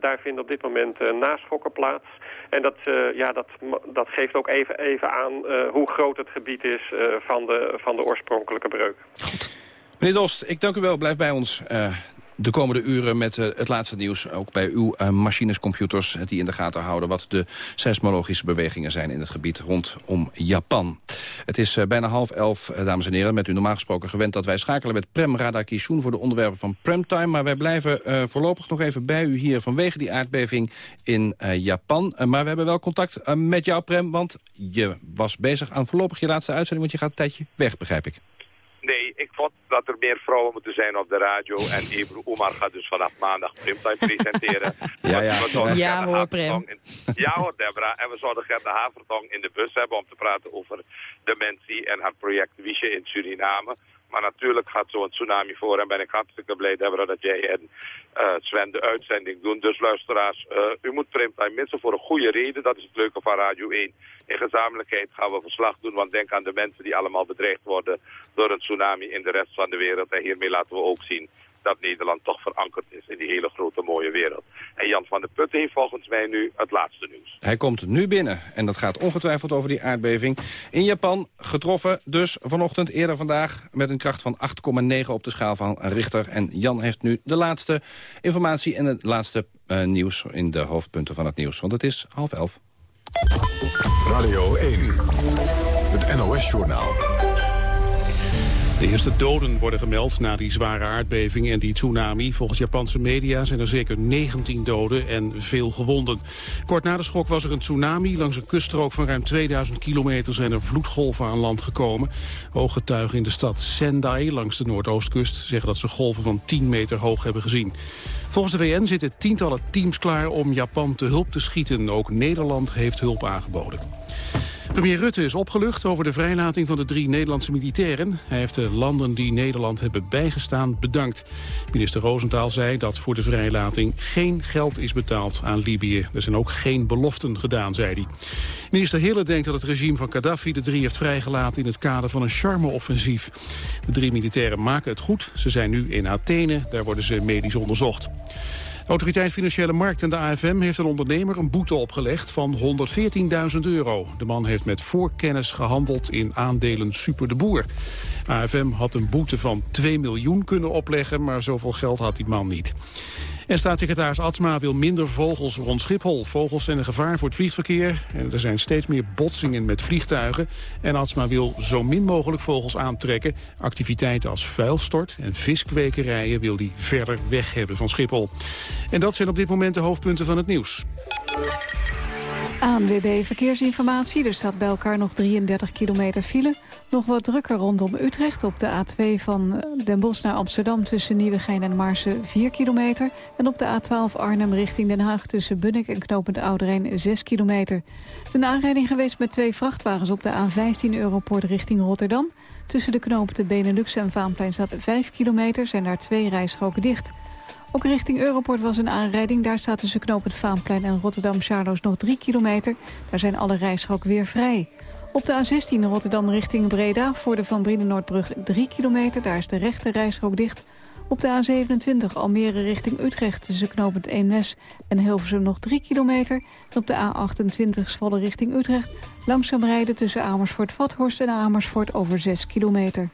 daar vinden op dit moment naschokken plaats. En dat, uh, ja, dat, dat geeft ook even, even aan hoe groot het gebied is van, de, van de oorspronkelijke breuk. Goed. Meneer Dost, ik dank u wel. Blijf bij ons de komende uren met uh, het laatste nieuws. Ook bij uw uh, machines, computers die in de gaten houden... wat de seismologische bewegingen zijn in het gebied rondom Japan. Het is bijna half elf, dames en heren. Met u normaal gesproken gewend dat wij schakelen met Prem Radakishun... voor de onderwerpen van Premtime. Maar wij blijven voorlopig nog even bij u hier... vanwege die aardbeving in Japan. maar we hebben wel contact met jou, Prem... want je was bezig aan voorlopig je laatste uitzending... want je gaat een tijdje weg, begrijp ik. Nee, ik vond dat er meer vrouwen moeten zijn op de radio. En Ebru Omar gaat dus vanaf maandag Primtime presenteren. ja, ja. ja hoor, Prem. ja hoor, Debra. En we zouden Gerda Havertong in de bus hebben om te praten over dementie en haar project Wiesje in Suriname. Maar natuurlijk gaat zo'n tsunami voor en ben ik hartstikke blij, Deborah, dat jij en uh, Sven de uitzending doen. Dus luisteraars, uh, u moet Primtime missen voor een goede reden. Dat is het leuke van Radio 1. In gezamenlijkheid gaan we verslag doen, want denk aan de mensen die allemaal bedreigd worden door een tsunami in de rest van de wereld. En hiermee laten we ook zien dat Nederland toch verankerd is in die hele grote mooie wereld. En Jan van der Putten heeft volgens mij nu het laatste nieuws. Hij komt nu binnen en dat gaat ongetwijfeld over die aardbeving. In Japan getroffen dus vanochtend eerder vandaag met een kracht van 8,9 op de schaal van Richter. En Jan heeft nu de laatste informatie en het laatste uh, nieuws in de hoofdpunten van het nieuws. Want het is half elf. Radio 1, het NOS-journaal. De eerste doden worden gemeld na die zware aardbeving en die tsunami. Volgens Japanse media zijn er zeker 19 doden en veel gewonden. Kort na de schok was er een tsunami. Langs een kuststrook van ruim 2000 kilometer zijn er vloedgolven aan land gekomen. Ooggetuigen in de stad Sendai langs de noordoostkust zeggen dat ze golven van 10 meter hoog hebben gezien. Volgens de VN zitten tientallen teams klaar om Japan te hulp te schieten. Ook Nederland heeft hulp aangeboden. Premier Rutte is opgelucht over de vrijlating van de drie Nederlandse militairen. Hij heeft de landen die Nederland hebben bijgestaan bedankt. Minister Roosentaal zei dat voor de vrijlating geen geld is betaald aan Libië. Er zijn ook geen beloften gedaan, zei hij. Minister Hille denkt dat het regime van Gaddafi de drie heeft vrijgelaten... in het kader van een charme-offensief. De drie militairen maken het goed. Ze zijn nu in Athene, daar worden ze medisch onderzocht. Autoriteit Financiële Markt en de AFM heeft een ondernemer een boete opgelegd van 114.000 euro. De man heeft met voorkennis gehandeld in aandelen Super de Boer. AFM had een boete van 2 miljoen kunnen opleggen, maar zoveel geld had die man niet. En staatssecretaris Atsma wil minder vogels rond Schiphol. Vogels zijn een gevaar voor het vliegverkeer. En er zijn steeds meer botsingen met vliegtuigen. En Atsma wil zo min mogelijk vogels aantrekken. Activiteiten als vuilstort en viskwekerijen wil hij verder weg hebben van Schiphol. En dat zijn op dit moment de hoofdpunten van het nieuws. ANWB Verkeersinformatie. Er staat bij elkaar nog 33 kilometer file. Nog wat drukker rondom Utrecht op de A2 van Den Bosch naar Amsterdam... tussen Nieuwegein en Maarsen 4 kilometer. En op de A12 Arnhem richting Den Haag tussen Bunnik en Knopend Ouderijn 6 kilometer. Het is een aanrijding geweest met twee vrachtwagens op de A15 Europoort richting Rotterdam. Tussen de knopen Benelux en Vaanplein staat 5 kilometer, zijn daar twee rijstroken dicht... Ook richting Europort was een aanrijding. Daar staat tussen knooppunt Vaanplein en Rotterdam-Charloes nog 3 kilometer. Daar zijn alle rijstroken weer vrij. Op de A16 Rotterdam richting Breda voor de Van Brienen-Noordbrug 3 kilometer. Daar is de rechte rijstrook dicht. Op de A27 Almere richting Utrecht tussen knooppunt Eemnes en Hilversum nog 3 kilometer. En op de A28 Zwolle richting Utrecht langzaam rijden tussen Amersfoort-Vathorst en Amersfoort over 6 kilometer.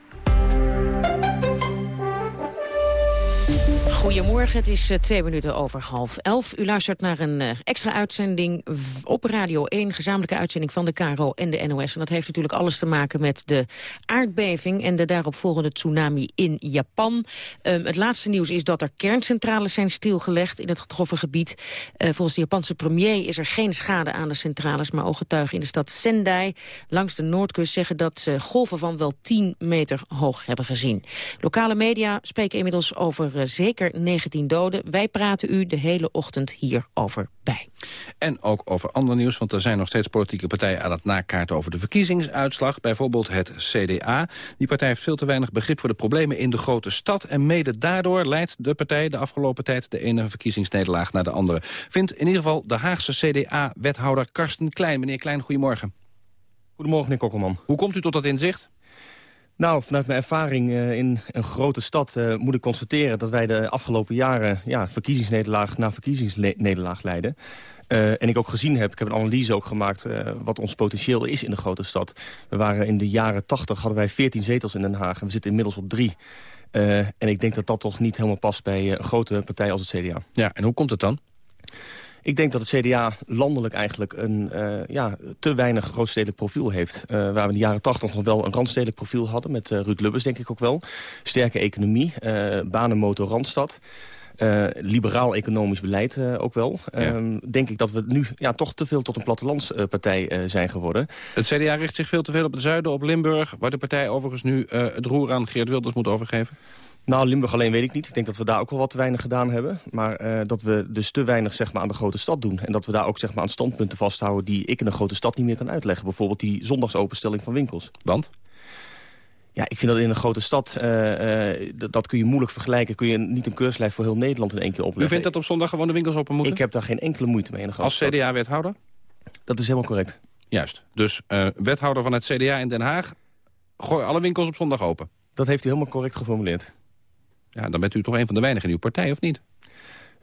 Goedemorgen, het is uh, twee minuten over half elf. U luistert naar een uh, extra uitzending op Radio 1, gezamenlijke uitzending van de KRO en de NOS. En dat heeft natuurlijk alles te maken met de aardbeving en de daaropvolgende tsunami in Japan. Um, het laatste nieuws is dat er kerncentrales zijn stilgelegd in het getroffen gebied. Uh, volgens de Japanse premier is er geen schade aan de centrales, maar ooggetuigen in de stad Sendai langs de noordkust zeggen dat ze golven van wel 10 meter hoog hebben gezien. Lokale media spreken inmiddels over zeker 19 doden. Wij praten u de hele ochtend hierover bij. En ook over ander nieuws, want er zijn nog steeds politieke partijen aan het nakaarten over de verkiezingsuitslag. Bijvoorbeeld het CDA. Die partij heeft veel te weinig begrip voor de problemen in de grote stad. En mede daardoor leidt de partij de afgelopen tijd de ene verkiezingsnederlaag naar de andere. Vindt in ieder geval de Haagse CDA-wethouder Karsten Klein. Meneer Klein, goedemorgen. Goedemorgen, meneer Kokkelman. Hoe komt u tot dat inzicht? Nou, vanuit mijn ervaring uh, in een grote stad uh, moet ik constateren... dat wij de afgelopen jaren ja, verkiezingsnederlaag na verkiezingsnederlaag leiden. Uh, en ik ook gezien heb, ik heb een analyse ook gemaakt... wat ons potentieel is in de grote stad. We waren in de jaren 80 hadden wij 14 zetels in Den Haag... en we zitten inmiddels op drie. en ik denk dat dat toch niet helemaal past bij een grote partij als het CDA. Ja, en hoe komt het dan? Ik denk dat het CDA landelijk eigenlijk een uh, ja, te weinig grootstedelijk profiel heeft. Uh, waar we in de jaren tachtig nog wel een randstedelijk profiel hadden... met uh, Ruud Lubbers denk ik ook wel. Sterke economie, banenmotor Randstad. Uh, liberaal economisch beleid uh, ook wel. Ja. Uh, denk ik dat we nu ja, toch te veel tot een plattelandspartij zijn geworden. Het CDA richt zich veel te veel op het zuiden, op Limburg... waar de partij overigens nu het roer aan Geert Wilders moet overgeven? Nou, Limburg alleen weet ik niet. Ik denk dat we daar ook wel wat te weinig gedaan hebben. Maar uh, dat we dus te weinig zeg maar, aan de grote stad doen. En dat we daar ook zeg maar, aan standpunten vasthouden... die ik in een grote stad niet meer kan uitleggen. Bijvoorbeeld die zondagsopenstelling van winkels. Want? Ja, ik vind dat in een grote stad, uh, uh, dat, kun je moeilijk vergelijken. Kun je niet een keurslijst voor heel Nederland in één keer opleggen. U vindt dat op zondag gewoon de winkels open moeten? Ik heb daar geen enkele moeite mee in een Als CDA-wethouder? Dat is helemaal correct. Juist. Dus uh, wethouder van het CDA in Den Haag, gooi alle winkels op zondag open. Dat heeft u helemaal correct geformuleerd. Ja, dan bent u toch een van de weinigen in uw partij, of niet?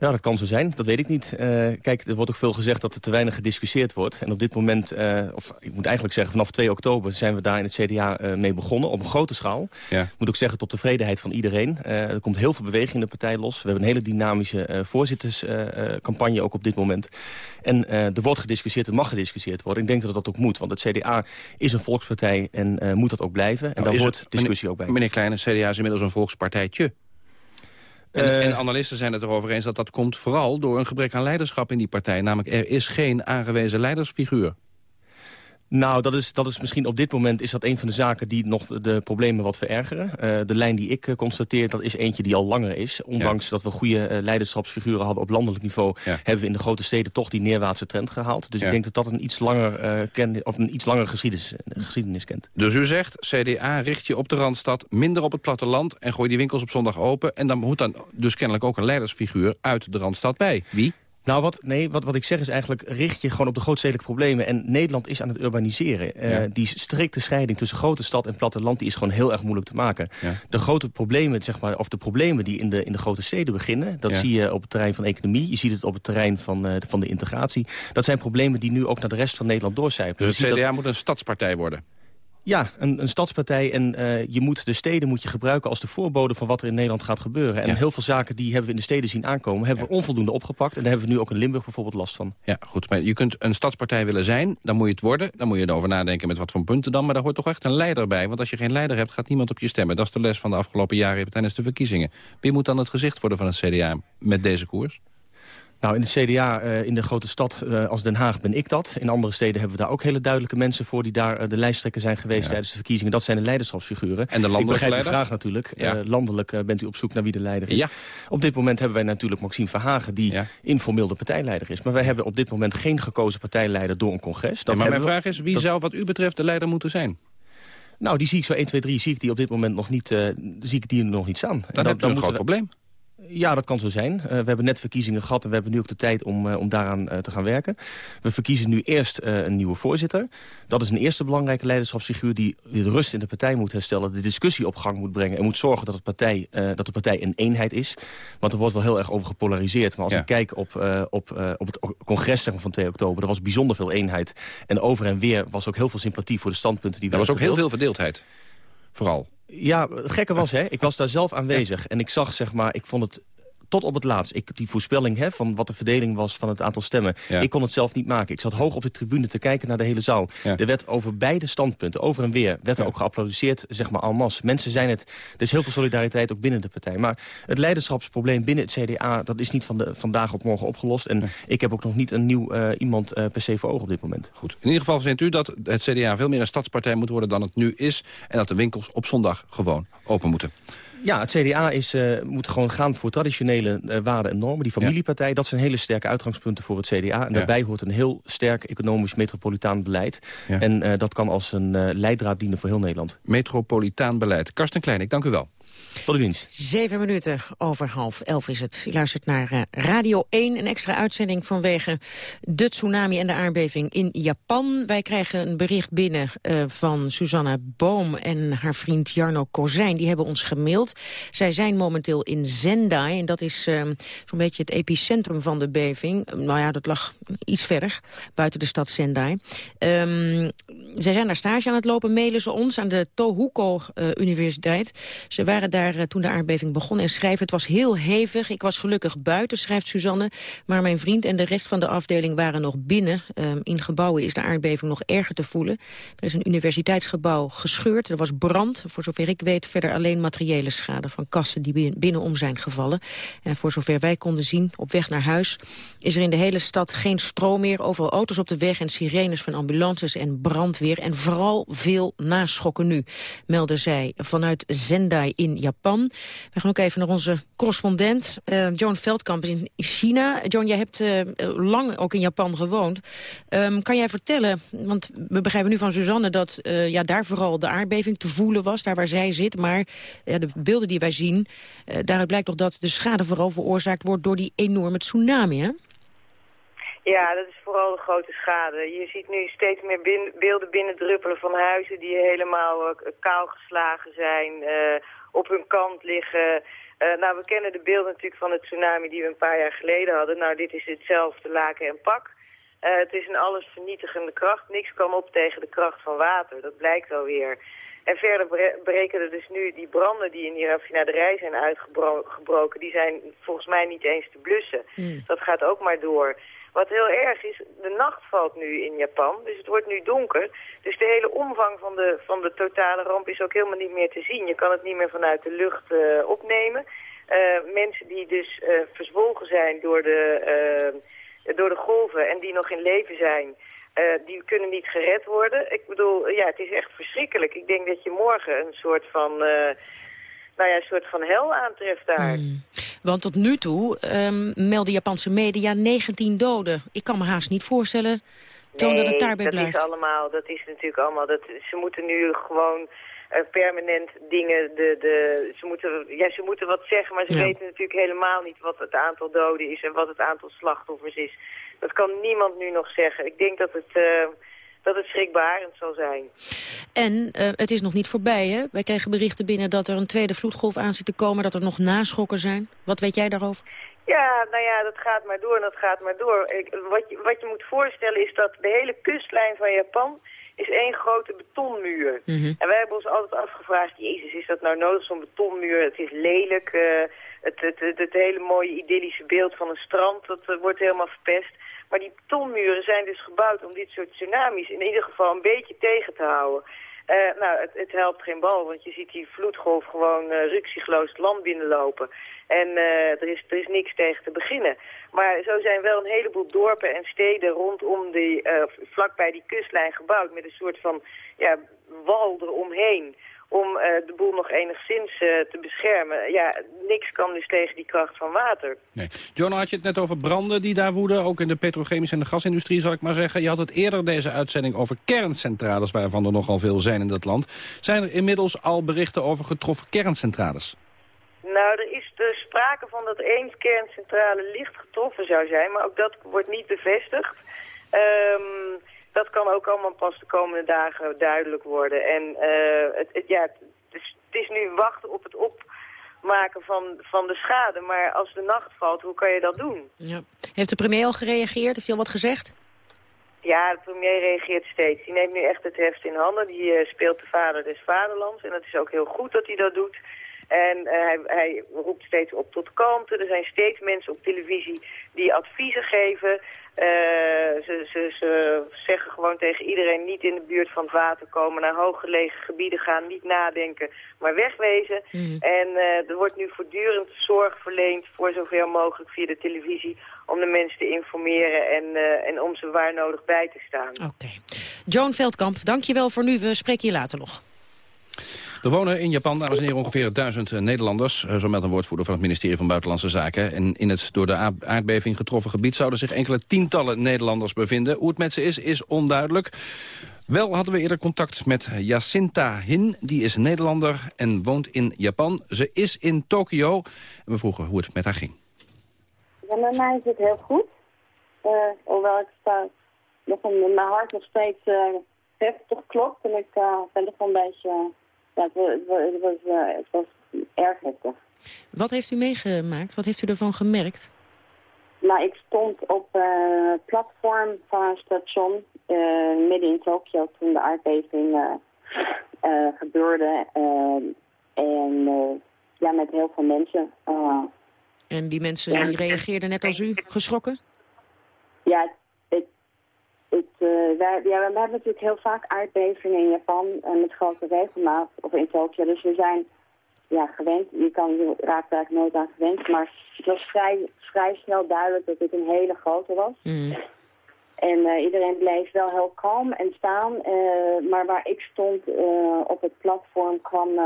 Ja, dat kan zo zijn. Dat weet ik niet. Uh, kijk, er wordt ook veel gezegd dat er te weinig gediscussieerd wordt. En op dit moment, uh, of ik moet eigenlijk zeggen... vanaf 2 oktober zijn we daar in het CDA uh, mee begonnen. Op een grote schaal. Ja. Moet ook zeggen tot tevredenheid van iedereen. er komt heel veel beweging in de partij los. We hebben een hele dynamische voorzitterscampagne ook op dit moment. En er wordt gediscussieerd, er mag gediscussieerd worden. Ik denk dat dat ook moet. Want het CDA is een volkspartij en moet dat ook blijven. En nou, daar het, discussie meneer, ook bij. Meneer Klein, het CDA is inmiddels een volkspartijtje. En, Uh, en, analisten zijn het erover eens dat dat komt vooral door een gebrek aan leiderschap in die partij. Namelijk, er is geen aangewezen leidersfiguur. Nou, dat is, dat is misschien op dit moment is dat een van de zaken die nog de problemen wat verergeren. Uh, de lijn die ik uh, constateer, dat is eentje die al langer is. Ondanks ja. dat we goede uh, leiderschapsfiguren hadden op landelijk niveau... Ja. hebben we in de grote steden toch die neerwaartse trend gehaald. Dus ja. ik denk dat dat een iets langer, ken, of een iets langere geschiedenis, geschiedenis kent. Dus u zegt, CDA richt je op de Randstad, minder op het platteland... en gooi die winkels op zondag open. En dan moet dan dus kennelijk ook een leidersfiguur uit de Randstad bij. Wie? Nou, wat, nee, wat, wat ik zeg is eigenlijk, richt je gewoon op de grootstedelijke problemen. En Nederland is aan het urbaniseren. Uh, ja. Die strikte scheiding tussen grote stad en platteland... die is gewoon heel erg moeilijk te maken. Ja. De grote problemen, zeg maar, of de problemen die in de, in de grote steden beginnen... dat Ja. zie je op het terrein van economie. Je ziet het op het terrein van, uh, van de integratie. Dat zijn problemen die nu ook naar de rest van Nederland doorcijpelen. Dus het CDA dat- moet een stadspartij worden. Ja, een, een stadspartij en eh, je moet de steden moet je gebruiken als de voorbode van wat er in Nederland gaat gebeuren. En Ja. heel veel zaken die hebben we in de steden zien aankomen, hebben we onvoldoende opgepakt. En daar hebben we nu ook in Limburg bijvoorbeeld last van. Ja, goed. Maar je kunt een stadspartij willen zijn, dan moet je het worden. Dan moet je erover nadenken met wat voor punten dan. Maar daar hoort toch echt een leider bij. Want als je geen leider hebt, gaat niemand op je stemmen. Dat is de les van de afgelopen jaren tijdens de verkiezingen. Wie moet dan het gezicht worden van het CDA met deze koers? Nou, in het CDA, eh, in de grote stad eh, als Den Haag ben ik dat. In andere steden hebben we daar ook hele duidelijke mensen voor... die daar eh, de lijsttrekker zijn geweest tijdens de verkiezingen. Dat zijn de leiderschapsfiguren. En de landelijke Ik begrijp leider? uw vraag natuurlijk. Ja. Landelijk bent u op zoek naar wie de leider is. Ja. Op dit moment hebben wij natuurlijk Maxime Verhagen... die informeel de partijleider is. Maar wij hebben op dit moment geen gekozen partijleider door een congres. Dat maar mijn vraag is, wie Dat- zou wat u betreft de leider moeten zijn? Nou, die zie ik zo 1, 2, 3, zie ik die op dit moment nog niet, eh, zie ik die nog niet staan. En Dan, hebt u een groot we- probleem. Ja, dat kan zo zijn. Eh, we hebben net verkiezingen gehad en we hebben nu ook de tijd om, eh, om daaraan eh, te gaan werken. We verkiezen nu eerst een nieuwe voorzitter. Dat is een eerste belangrijke leiderschapsfiguur die de rust in de partij moet herstellen, de discussie op gang moet brengen en moet zorgen dat, het partij, dat de partij een eenheid is. Want er wordt wel heel erg over gepolariseerd. Maar als Ja. ik kijk op, op, op het congres zeg maar, van 2 oktober, er was bijzonder veel eenheid. En over en weer was ook heel veel sympathie voor de standpunten die Er was ook heel veel verdeeldheid. Vooral. Ja, het gekke was, hè, ik was daar zelf aanwezig. En ik zag, zeg maar, ik vond het tot op het laatst. Ik, die voorspelling hè, van wat de verdeling was van het aantal stemmen. Ja. Ik kon het zelf niet maken. Ik zat hoog op de tribune te kijken naar de hele zaal. Ja. Er werd over beide standpunten, over en weer, werd er ook geapplaudiseerd, zeg maar, en masse. Mensen zijn het, er is heel veel solidariteit ook binnen de partij. Maar het leiderschapsprobleem binnen het CDA, dat is niet van de, vandaag op morgen opgelost. En ik heb ook nog niet een nieuw eh, iemand eh, per se voor ogen op dit moment. Goed. In ieder geval vindt u dat het CDA veel meer een stadspartij moet worden dan het nu is. En dat de winkels op zondag gewoon open moeten. Ja, het CDA is, eh, moet gewoon gaan voor traditionele eh, waarden en normen. Die familiepartij, dat zijn hele sterke uitgangspunten voor het CDA. En daarbij hoort een heel sterk economisch metropolitaan beleid. Ja. En eh, dat kan als een leidraad dienen voor heel Nederland. Metropolitaan beleid. Karsten Klein, ik dank u wel. Tot uw dienst. Zeven minuten over half elf is het. U luistert naar eh, Radio 1, een extra uitzending vanwege de tsunami en de aardbeving in Japan. Wij krijgen een bericht binnen eh, van Susanna Boom en haar vriend Jarno Kozijn. Die hebben ons gemaild. Zij zijn momenteel in Zendai en dat is eh, zo'n beetje het epicentrum van de beving. Eh, Nou ja, dat lag iets verder, buiten de stad Zendai. Ehm, zij zijn daar stage aan het lopen, mailen ze ons aan de Tohoku Universiteit. Ze waren daar eh, toen de aardbeving begon en schrijven... het was heel hevig, ik was gelukkig buiten, schrijft Suzanne... maar mijn vriend en de rest van de afdeling waren nog binnen. Ehm, in gebouwen is de aardbeving nog erger te voelen. Er is een universiteitsgebouw gescheurd, er was brand. Voor zover ik weet verder alleen materiële schade... van kassen die bin- binnenom zijn gevallen. En voor zover wij konden zien, op weg naar huis... is er in de hele stad geen stroom meer. Overal auto's op de weg en sirenes van ambulances en brandweer. En vooral veel naschokken nu, melden zij vanuit Zendai in Japan. Japan. We gaan ook even naar onze correspondent, uh, Joan Veldkamp in China. Joan, jij hebt uh, lang ook in Japan gewoond. Um, kan jij vertellen, want we begrijpen nu van Suzanne... dat uh, ja, daar vooral de aardbeving te voelen was, daar waar zij zit. Maar de beelden die wij zien, daaruit blijkt toch dat de schade vooral veroorzaakt wordt... door die enorme tsunami, hè? Ja, dat is vooral de grote schade. Je ziet nu steeds meer beelden binnendruppelen van huizen die helemaal kaal geslagen zijn, op hun kant liggen. Uh, nou, we kennen de beelden natuurlijk van het tsunami die we een paar jaar geleden hadden. Nou, dit is hetzelfde laken en pak. het is een alles vernietigende kracht. Niks kan op tegen de kracht van water. Dat blijkt alweer. En verder berekenen dus nu die branden die in die raffinaderij zijn uitgebroken... die zijn volgens mij niet eens te blussen. Mm. Dat gaat ook maar door. Wat heel erg is, de nacht valt nu in Japan, dus het wordt nu donker. Dus de hele omvang van de, van de totale ramp is ook helemaal niet meer te zien. Je kan het niet meer vanuit de lucht uh, opnemen. Uh, mensen die dus uh, verzwolgen zijn door de, door de golven en die nog in leven zijn... die kunnen niet gered worden. Ik bedoel, ja, het is echt verschrikkelijk. Ik denk dat je morgen een soort van, nou ja, een soort van hel aantreft daar. Mm. Want tot nu toe um, melden Japanse media 19 doden. Ik kan me haast niet voorstellen John, nee, dat het daarbij dat blijft. Is allemaal, dat is natuurlijk allemaal... Dat, ze moeten nu gewoon uh, permanent dingen... De, de, ze, moeten, ja, ze moeten wat zeggen, maar ze Ja. weten natuurlijk helemaal niet... wat het aantal doden is en wat het aantal slachtoffers is. Dat kan niemand nu nog zeggen. Ik denk dat het... eh, dat het schrikbarend zal zijn. En eh, het is nog niet voorbij, hè? Wij kregen berichten binnen dat er een tweede vloedgolf aan zit te komen... dat er nog naschokken zijn. Wat weet jij daarover? Ja, nou ja, dat gaat maar door en dat gaat maar door. Ik, wat, je, wat je moet voorstellen is dat de hele kustlijn van Japan is één grote betonmuur. Mhm. En wij hebben ons altijd afgevraagd, jezus, is dat nou nodig, zo'n betonmuur? Het is lelijk, eh, het, het, het, het hele mooie idyllische beeld van een strand, dat eh, wordt helemaal verpest. Maar die betonmuren zijn dus gebouwd om dit soort tsunamis in ieder geval een beetje tegen te houden. Eh, nou, het, het helpt geen bal, want je ziet die vloedgolf gewoon uh, ruksigloos het land binnenlopen. En uh, er, is, er is niks tegen te beginnen. Maar zo zijn wel een heleboel dorpen en steden rondom die, vlakbij die kustlijn gebouwd... met een soort van ja, wal eromheen om uh, de boel nog enigszins uh, te beschermen. Ja, niks kan dus tegen die kracht van water. Nee. John, had je het net over branden die daar woeden, ook in de petrochemische en de gasindustrie, zal ik maar zeggen. Je had het eerder deze uitzending over kerncentrales, waarvan er nogal veel zijn in dat land. Zijn er inmiddels al berichten over getroffen kerncentrales? Nou, er is dus sprake van dat één kerncentrale licht getroffen zou zijn, maar ook dat wordt niet bevestigd. Um, dat kan ook allemaal pas de komende dagen duidelijk worden. En uh, het, het, ja, het, is, het is nu wachten op het opmaken van, van de schade. Maar als de nacht valt, hoe kan je dat doen? Ja. Heeft de premier al gereageerd? Heeft hij al wat gezegd? Ja, de premier reageert steeds. Die neemt nu echt het heft in handen. Die uh, speelt de vader des vaderlands. En dat is ook heel goed dat hij dat doet. En uh, hij, hij, roept steeds op tot kalmte. Er zijn steeds mensen op televisie die adviezen geven. Uh, ze, ze, ze, zeggen gewoon tegen iedereen niet in de buurt van het water komen, naar hooggelegen gebieden gaan, niet nadenken, maar wegwezen. Mm. En uh, er wordt nu voortdurend zorg verleend voor zoveel mogelijk via de televisie om de mensen te informeren en, uh, en om ze waar nodig bij te staan. Oké. Okay. Joan Veldkamp, dankjewel voor nu. We spreken je later nog. Er wonen in Japan, dames en heren, ongeveer duizend Nederlanders. Zo meldt een woordvoerder van het ministerie van Buitenlandse Zaken. En in het door de aardbeving getroffen gebied zouden zich enkele tientallen Nederlanders bevinden. Hoe het met ze is, is onduidelijk. Wel hadden we eerder contact met Jacinta Hin. Die is Nederlander en woont in Japan. Ze is in Tokio. En we vroegen hoe het met haar ging. Ja, met mij is het heel goed. Uh, hoewel ik sta, nog mijn hart nog steeds uh, heftig klopt. En ik uh, ben gewoon een beetje... Ja, het, was, het, was, uh, het was erg heftig. Wat heeft u meegemaakt? Wat heeft u ervan gemerkt? Nou, ik stond op het uh, platform van een station uh, midden in Tokio toen de aardbeving gebeurde. en ja, met heel veel mensen. en die mensen ja. die reageerden net als u, geschrokken? Ja, het, uh, wij, ja, we hebben natuurlijk heel vaak aardbevingen in Japan en met grote regelmaat, of in Tokio. Dus we zijn ja, gewend. Je kan je raakt eigenlijk nooit aan gewend. Maar het was vrij, vrij snel duidelijk dat dit een hele grote was. Mm. En uh, iedereen bleef wel heel kalm en staan. Uh, maar waar ik stond uh, op het platform kwam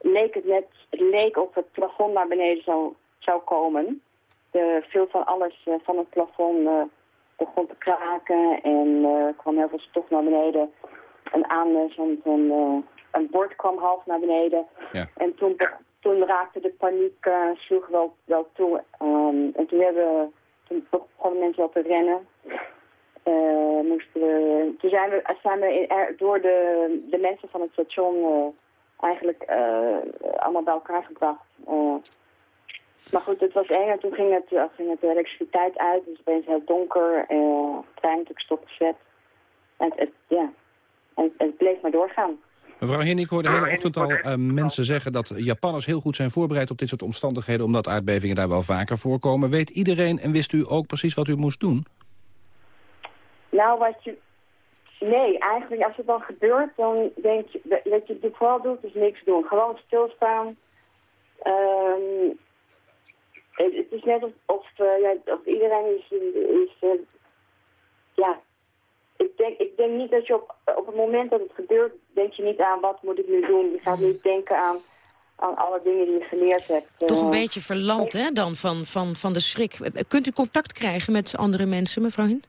leek het net, het leek of het plafond naar beneden zou, zou komen. De, veel van alles eh, van het plafond eh, begon te kraken en er kwam heel veel stof naar beneden. En aan uh, zo'n eh, een bord kwam half naar beneden. Ja. En toen, toen raakte de paniek, eh, sloeg wel, wel toe. Ehm, en toen, hebben, toen begonnen mensen wel te rennen. Eh, moesten we, toen zijn we, zijn we in- er, door de, de mensen van het station eh, eigenlijk eh, allemaal bij elkaar gebracht. Eh, maar goed, het was eng en toen ging het, uh, ging het de elektriciteit uit. Dus opeens heel donker, uh, het trein natuurlijk stopgezet. En het, het, ja, en het, het bleef maar doorgaan. Mevrouw Hin, ik hoor de hele ochtend al eh, mensen zeggen dat Japanners heel goed zijn voorbereid op dit soort omstandigheden, omdat aardbevingen daar wel vaker voorkomen. Weet iedereen en wist u ook precies wat u moest doen? Nou, wat je... Nee, eigenlijk als het dan gebeurt, dan denk je... dat- Wat je vooral doet, is niks doen. Gewoon stilstaan. Ehm, het, is net of, of, eh, ja, of iedereen is... is eh, ja, ik denk, ik denk niet dat je op, op het moment dat het gebeurt, denk je niet aan wat moet ik nu doen. Je gaat niet denken aan, aan alle dingen die je geleerd hebt. Toch een Eh, beetje verlamd hè, dan van, van, van de schrik. Kunt u contact krijgen met andere mensen, mevrouw Hin?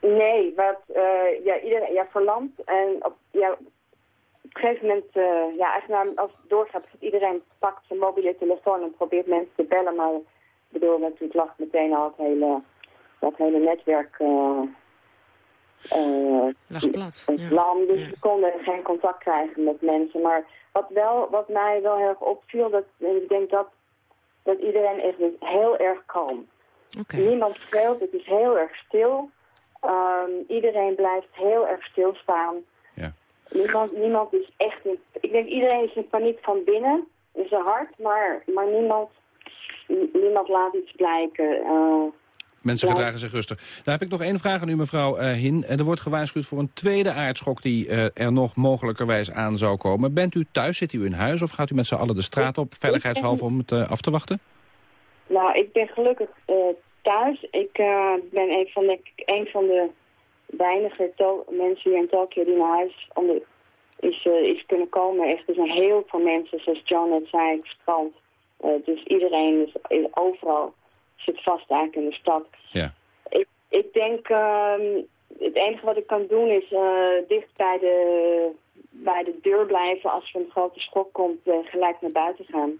Nee, wat, eh, ja, iedereen, ja, verlamd. En op, ja, op een gegeven moment, eh, ja, eigenlijk als het doorgaat, gaat iedereen pakt zijn mobiele telefoon en probeert mensen te bellen. Maar ik bedoel, natuurlijk lag meteen al het hele, dat hele netwerk eh eh, Lag plat. lam. Dus we konden geen contact krijgen met mensen. Maar wat, wel, wat mij wel heel erg opviel, dat, en ik denk dat, dat iedereen echt is heel erg kalm. Niemand schreeuwt, het is heel erg stil. Ehm, iedereen blijft heel erg stilstaan. Niemand, niemand is echt in... Ik denk iedereen is in paniek van binnen, in zijn hart, maar, maar niemand, niemand laat iets blijken. Eh, Mensen Ja. gedragen zich rustig. Daar heb ik nog één vraag aan u, mevrouw eh, Hin. Eh, Er wordt gewaarschuwd voor een tweede aardschok die er nog mogelijkerwijs aan zou komen. Bent u thuis, zit u in huis of gaat u met z'n allen de straat op, veiligheidshalve, om het af te wachten? Nou, ik ben gelukkig thuis. Ik ben een van, de, een van de weinige to- mensen hier in Tokio die naar huis om de, is, eh, is kunnen komen. Echt, er zijn heel veel mensen, zoals John net zei, strand. Eh, dus iedereen is, is overal zit vast eigenlijk in de stad. Ja. Ik, ik denk, ehm, het enige wat ik kan doen is eh, dicht bij de, bij de deur blijven. Als er een grote schok komt, eh, gelijk naar buiten gaan.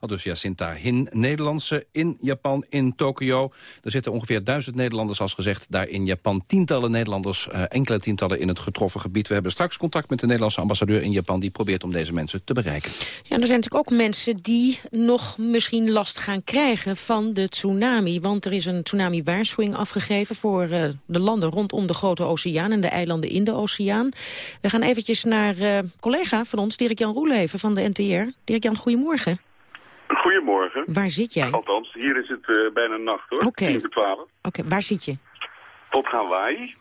Al dus Jacinta Hin, Nederlandse in Japan, in Tokio. Er zitten ongeveer duizend Nederlanders, als gezegd, daar in Japan. Tientallen Nederlanders, eh, enkele tientallen in het getroffen gebied. We hebben straks contact met de Nederlandse ambassadeur in Japan... die probeert om deze mensen te bereiken. Ja, er zijn natuurlijk ook mensen die nog misschien last gaan krijgen van de tsunami. Want er is een tsunami-waarschuwing afgegeven voor eh, de landen rondom de Grote Oceaan en de eilanden in de oceaan. We gaan eventjes naar eh collega van ons, Dirk-Jan Roeleven van de NTR. Dirk-Jan, goedemorgen. Goedemorgen. Waar zit jij? Althans, hier is het eh, bijna nacht hoor. Oké. 10 voor 12. Oké, waar zit je? Tot Hawaii.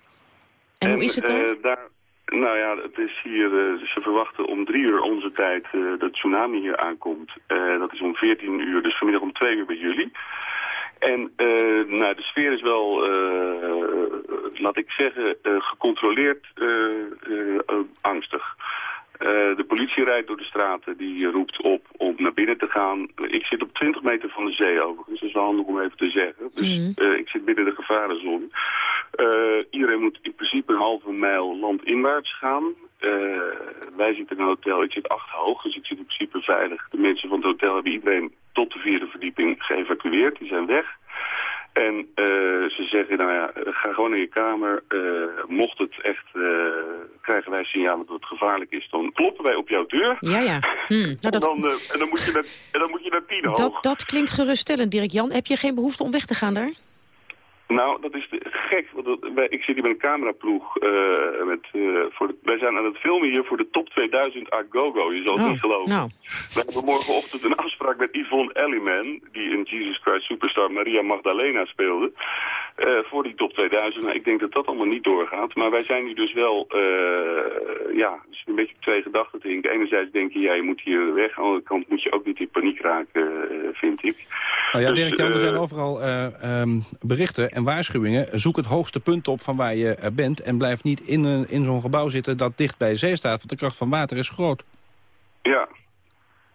En hoe is het daar? eh, daar? Nou ja, het is hier, ze verwachten om drie uur onze tijd eh, dat tsunami hier aankomt. Dat is om 14 uur, dus vanmiddag om twee uur bij jullie. En eh, nou, de sfeer is wel, eh, laat ik zeggen, eh, gecontroleerd angstig. De politie rijdt door de straten, die roept op om naar binnen te gaan. Ik zit op 20 meter van de zee overigens, dat is wel handig om even te zeggen. Dus eh, ik zit binnen de gevarenzone. Iedereen moet in principe een halve mijl landinwaarts gaan. Wij zitten in een hotel, ik zit acht hoog, dus ik zit in principe veilig. De mensen van het hotel hebben iedereen tot de vierde verdieping geëvacueerd, die zijn weg. En eh, ze zeggen, nou ja, ga gewoon in je kamer. Eh, mocht het echt, eh, krijgen wij signalen dat het gevaarlijk is, dan kloppen wij op jouw deur. Ja, ja. Hm, nou, En, dan, eh, en, dan moet je naar, en dan moet je naar tien dat, dat klinkt geruststellend, Dirk-Jan. Heb je geen behoefte om weg te gaan daar? Nou, dat is de- gek. Want dat- wij- ik zit hier met een cameraploeg. eh, met, eh, voor de, wij zijn aan het filmen hier voor de top 2000 Agogo. Je zal het Oh, niet geloven. nou. We hebben morgenochtend een afspraak met Yvonne Elliman... die in Jesus Christ Superstar Maria Magdalena speelde... eh, voor die top 2000. Nou, ik denk dat dat allemaal niet doorgaat. Maar wij zijn hier dus wel... eh, ja, dus een beetje op twee gedachten te denken. Enerzijds denk je, ja, je moet hier weg. Aan de andere kant moet je ook niet in paniek raken, eh, vind ik. Nou ja, Dus, Dirk-Jan, er zijn overal eh, ehm, berichten en waarschuwingen. Zoek het hoogste punt op van waar je eh, bent... en blijf niet in, een- in zo'n gebouw zitten dat dicht bij de zee staat... want de kracht van water is groot. Ja.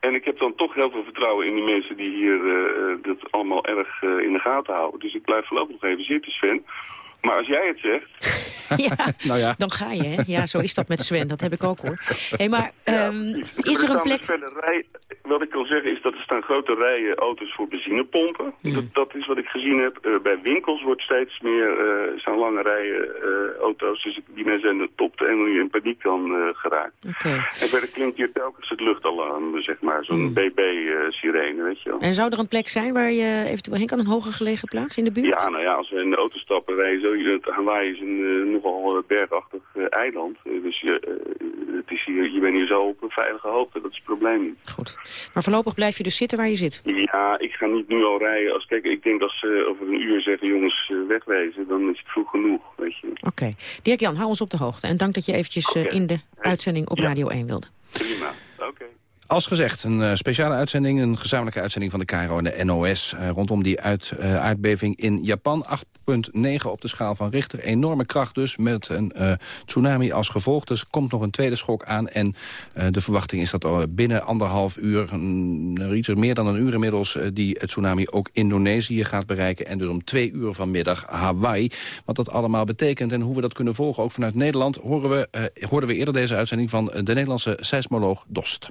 En ik heb dan toch heel veel vertrouwen in die mensen die hier uh, dat allemaal erg uh, in de gaten houden. Dus ik blijf voorlopig nog even zitten, Sven. Maar als jij het zegt... ja, nou ja, dan ga je, hè? Ja, zo is dat met Sven. Dat heb ik ook, hoor. hey, maar um, is er een plek... Rij, wat ik wil zeggen is dat er staan grote rijen auto's voor benzinepompen. Mm. Dat, dat, is wat ik gezien heb. Uh, bij winkels wordt steeds meer, uh, staan lange rijen uh, auto's. Dus die mensen zijn de top en nu in paniek dan geraakt. Okay. En verder klinkt hier telkens het luchtalarm, zeg maar. Zo'n mm. BB-sirene, weet je wel. En zou er een plek zijn waar je eventueel heen kan? Een hoger gelegen plaats in de buurt? Ja, nou ja, als we in de auto stappen, rijden Hawaii is een nogal eh, bergachtig eiland. dus je, het is hier, je bent hier zo op een veilige hoogte. Dat is het probleem niet. Goed. Maar voorlopig blijf je dus zitten waar je zit? Ja, ik ga niet nu al rijden. Als, kijk, ik denk als ze over een uur zeggen, jongens, wegwezen, dan is het vroeg genoeg. Weet je. Oké. Okay. Dirk-Jan, hou ons op de hoogte. En dank dat je eventjes okay. in de uitzending op ja. Radio 1 wilde. Prima. Als gezegd, een uh, speciale uitzending, een gezamenlijke uitzending van de KRO en de NOS... Uh, rondom die uit, uh, aardbeving in Japan. 8,9 op de schaal van Richter. Enorme kracht dus, met een tsunami als gevolg. Dus komt nog een tweede schok aan. En de verwachting is dat binnen anderhalf uur, mm, iets meer dan een uur inmiddels... die tsunami ook Indonesië gaat bereiken. En dus om twee uur vanmiddag Hawaii. Wat dat allemaal betekent en hoe we dat kunnen volgen, ook vanuit Nederland... horen we, hoorden we eerder deze uitzending van de Nederlandse seismoloog Dost.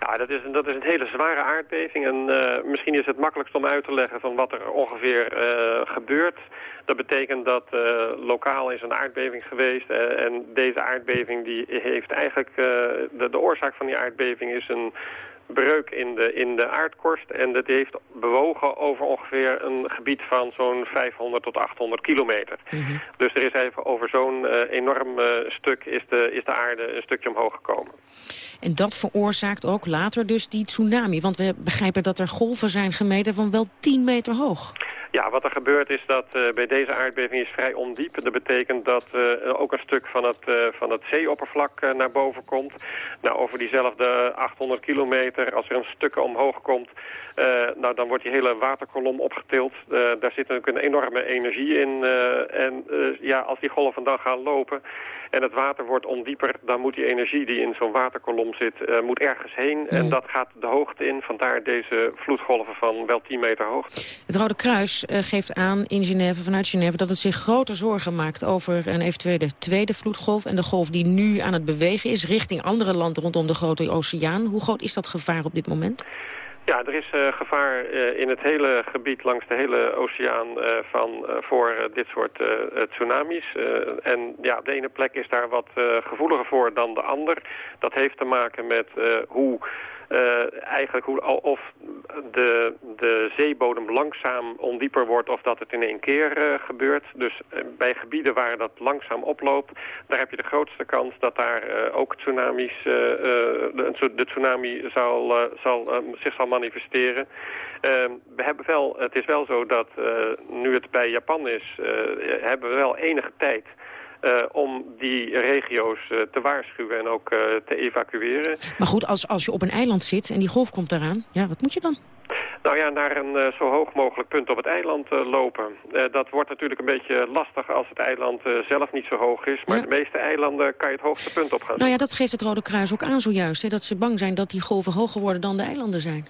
Ja, dat is, dat is een hele zware aardbeving. En uh, misschien is het makkelijkst om uit te leggen van wat er ongeveer uh, gebeurt. Dat betekent dat uh, lokaal is een aardbeving geweest. en deze aardbeving die heeft eigenlijk... de oorzaak van die aardbeving is een breuk in de, in de aardkorst. En dat heeft bewogen over ongeveer een gebied van zo'n 500 tot 800 kilometer. Mm -hmm. Dus er is even over zo'n uh, enorm uh, stuk is de, is de aarde een stukje omhoog gekomen. En dat veroorzaakt ook later dus die tsunami. Want we begrijpen dat er golven zijn gemeten van wel 10 meter hoog. Ja, wat er gebeurt is dat uh, bij deze aardbeving is vrij ondiep. Dat betekent dat uh, ook een stuk van het, uh, van het zeeoppervlak naar boven komt. Nou, over diezelfde 800 kilometer, als er een stuk omhoog komt... nou, dan wordt die hele waterkolom opgetild. daar zit natuurlijk een enorme energie in. en ja, als die golven dan gaan lopen en het water wordt ondieper, dan moet die energie die in zo'n waterkolom zit, uh, moet ergens heen. En dat gaat de hoogte in, vandaar deze vloedgolven van wel 10 meter hoogte. Het Rode Kruis uh, geeft aan in Genève, vanuit Genève, dat het zich grote zorgen maakt over een eventuele tweede vloedgolf. En de golf die nu aan het bewegen is richting andere landen rondom de Grote Oceaan. Hoe groot is dat gevaar op dit moment? Ja, er is uh, gevaar uh, in het hele gebied langs de hele oceaan uh, van, voor dit soort tsunamis. en ja, de ene plek is daar wat gevoeliger voor dan de ander. Dat heeft te maken met hoe eigenlijk hoe, of de, de zeebodem langzaam ondieper wordt of dat het in één keer uh, gebeurt. Dus uh, bij gebieden waar dat langzaam oploopt, daar heb je de grootste kans dat daar ook tsunamis, de, de, tsunami zal, zal, zich zal manifesteren. Ehm, we hebben wel, het is wel zo dat nu het bij Japan is, hebben we wel enige tijd uh, om die regio's uh, te waarschuwen en ook uh, te evacueren. Maar goed, als, als je op een eiland zit en die golf komt eraan, ja, wat moet je dan? Nou ja, naar een zo hoog mogelijk punt op het eiland lopen. dat wordt natuurlijk een beetje lastig als het eiland zelf niet zo hoog is. Maar ja. de meeste eilanden kan je het hoogste punt op gaan. Nou ja, dat geeft het Rode Kruis ook aan zojuist. Hè, dat ze bang zijn dat die golven hoger worden dan de eilanden zijn.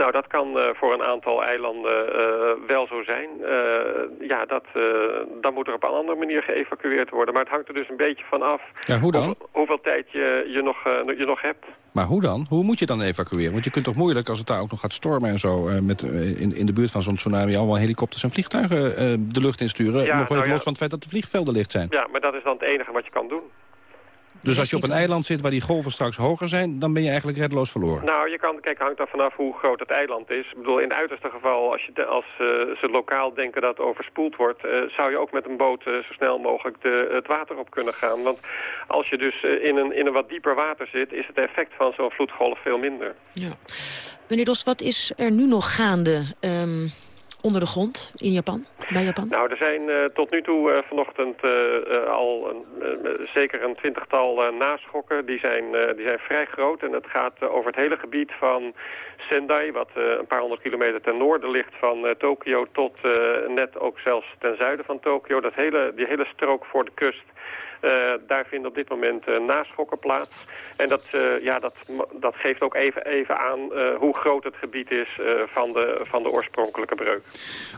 Nou, dat kan uh, voor een aantal eilanden uh, wel zo zijn. Uh, ja, dat, dan moet er op een andere manier geëvacueerd worden. Maar het hangt er dus een beetje van af ja, hoe dan? Hoe, hoeveel tijd je, je, nog, je nog hebt. Maar hoe dan? Hoe moet je dan evacueren? Want je kunt toch moeilijk, als het daar ook nog gaat stormen en zo... met, in, in de buurt van zo'n tsunami allemaal helikopters en vliegtuigen de lucht insturen. Ja, nog even nou ja. los van het feit dat de vliegvelden licht zijn. Ja, maar dat is dan het enige wat je kan doen. Dus als je op een eiland zit waar die golven straks hoger zijn... dan ben je eigenlijk reddeloos verloren? Nou, je kan, kijk, hangt er vanaf hoe groot het eiland is. Ik bedoel, in het uiterste geval, als, je, als uh, ze lokaal denken dat het overspoeld wordt... Uh, zou je ook met een boot uh, zo snel mogelijk de, het water op kunnen gaan. Want als je dus in, een, in een wat dieper water zit... is het effect van zo'n vloedgolf veel minder. Ja. Meneer Dost, wat is er nu nog gaande... Um onder de grond in Japan, bij Japan? Nou, er zijn uh, tot nu toe uh, vanochtend uh, al een, zeker een twintigtal naschokken. Die zijn, die zijn vrij groot en het gaat over het hele gebied van Sendai... wat een paar honderd kilometer ten noorden ligt van Tokio... tot net ook zelfs ten zuiden van Tokio. Dat hele, die hele strook voor de kust daar vinden op dit moment naschokken plaats. En dat, ja, dat, dat geeft ook even, even aan hoe groot het gebied is van, de, van de oorspronkelijke breuk.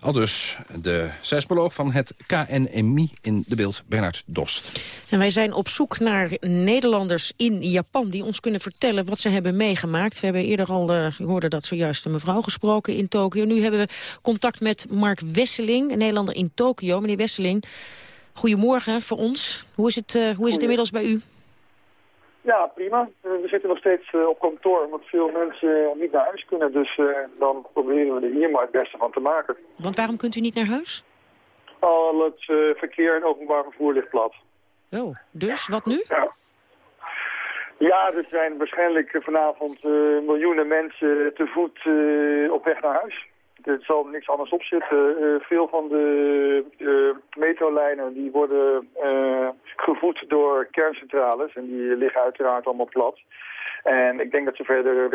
Al dus de seismoloog van het KNMI in de beeld, Bernard Dost. En wij zijn op zoek naar Nederlanders in Japan... die ons kunnen vertellen wat ze hebben meegemaakt. We hebben eerder al, uh, hoorde dat zojuist, een mevrouw gesproken in Tokio. Nu hebben we contact met Mark Wesseling, een Nederlander in Tokio. Meneer Wesseling, goedemorgen voor ons. Hoe is het, uh, hoe is het inmiddels bij u? Ja, prima. We zitten nog steeds uh, op kantoor, omdat veel mensen niet naar huis kunnen. Dus dan proberen we er hier maar het beste van te maken. Want waarom kunt u niet naar huis? Al het verkeer en openbaar vervoer ligt plat. Oh, dus wat nu? Ja. Ja, er zijn waarschijnlijk vanavond uh, miljoenen mensen te voet uh, op weg naar huis. Er zal niks anders op zitten. Uh, veel van de metrolijnen die worden gevoed door kerncentrales en die liggen uiteraard allemaal plat. En ik denk dat ze verder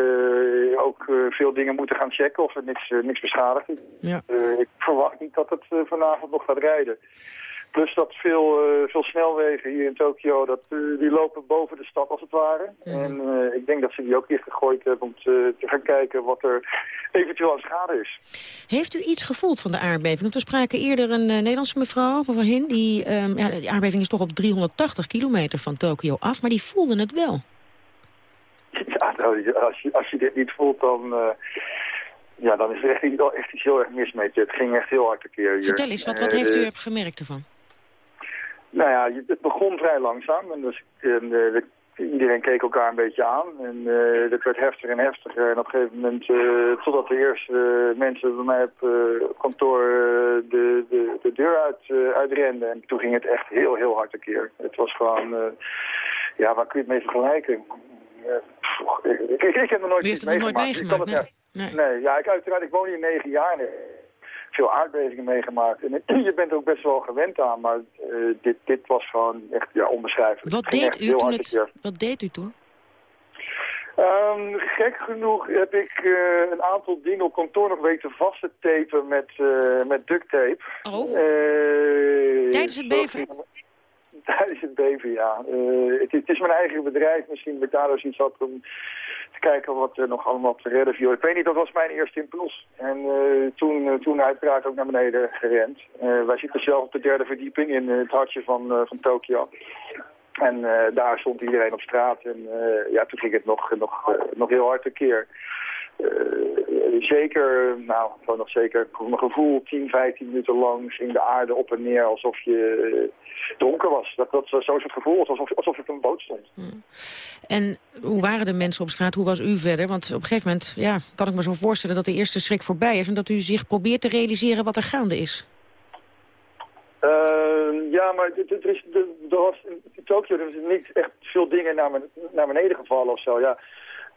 ook veel dingen moeten gaan checken of er niks, niks beschadigd is. Ja. ik verwacht niet dat het vanavond nog gaat rijden. Plus dat veel, uh, veel snelwegen hier in Tokio, dat, uh, die lopen boven de stad als het ware. En uh, ik denk dat ze die ook hier gegooid hebben om te, te, gaan kijken wat er eventueel aan schade is. Heeft u iets gevoeld van de aardbeving? Want we spraken eerder een Nederlandse mevrouw, mevrouw Hin, die, um, ja, de aardbeving is toch op 380 kilometer van Tokio af, maar die voelde het wel. Ja, nou, als je, als je dit niet voelt, dan... ja, dan is er echt, echt iets heel erg mis met je. Het ging echt heel hard een keer hier. Vertel eens, wat, wat heeft u gemerkt ervan? Nou ja, het begon vrij langzaam. En dus, en, uh, iedereen keek elkaar een beetje aan. En uh, dat werd heftiger en heftiger. En op een gegeven moment, uh, totdat de eerste mensen bij mij op kantoor de, de, de deur uit, uitrenden. En toen ging het echt heel, heel hard een keer. Het was gewoon, ja, waar kun je het mee vergelijken? ik, ik, ik, heb nog nooit iets meegemaakt. Nooit meegemaakt nee. Nee. nee. ja, ik, uiteraard, ik woon hier negen jaar veel aardbevingen meegemaakt. En je bent er ook best wel gewend aan, maar uh, dit, dit was gewoon echt ja, onbeschrijfelijk. Wat deed, u toen het, wat deed u toen? Um, gek genoeg heb ik uh, een aantal dingen op kantoor nog weten vast te tapen met, uh, met duct tape. Oh? Tijdens het beven? Tijdens het beven, ja. Het, het, is mijn eigen bedrijf. Misschien dat ik dus iets had om te kijken wat er nog allemaal te redden viel. Ik weet niet, dat was mijn eerste impuls. En uh, toen, uh, toen uiteraard ook naar beneden gerend. Uh, wij zitten zelf op de derde verdieping in het hartje van, van Tokio. En daar stond iedereen op straat. En ja, toen ging het nog, nog, nog heel hard een keer. Zeker, nou, gewoon nog zeker, mijn gevoel 10, 15 minuten lang ging de aarde op en neer alsof je donker was. Dat, dat zo'n soort gevoel alsof, alsof het een boot stond. En hoe waren de mensen op straat? Hoe was u verder? Want op een gegeven moment ja, kan ik me zo voorstellen dat de eerste schrik voorbij is... en dat u zich probeert te realiseren wat er gaande is. Uh, ja, maar er, is, er was in Tokio er is niet echt veel dingen naar beneden gevallen of zo. Ja.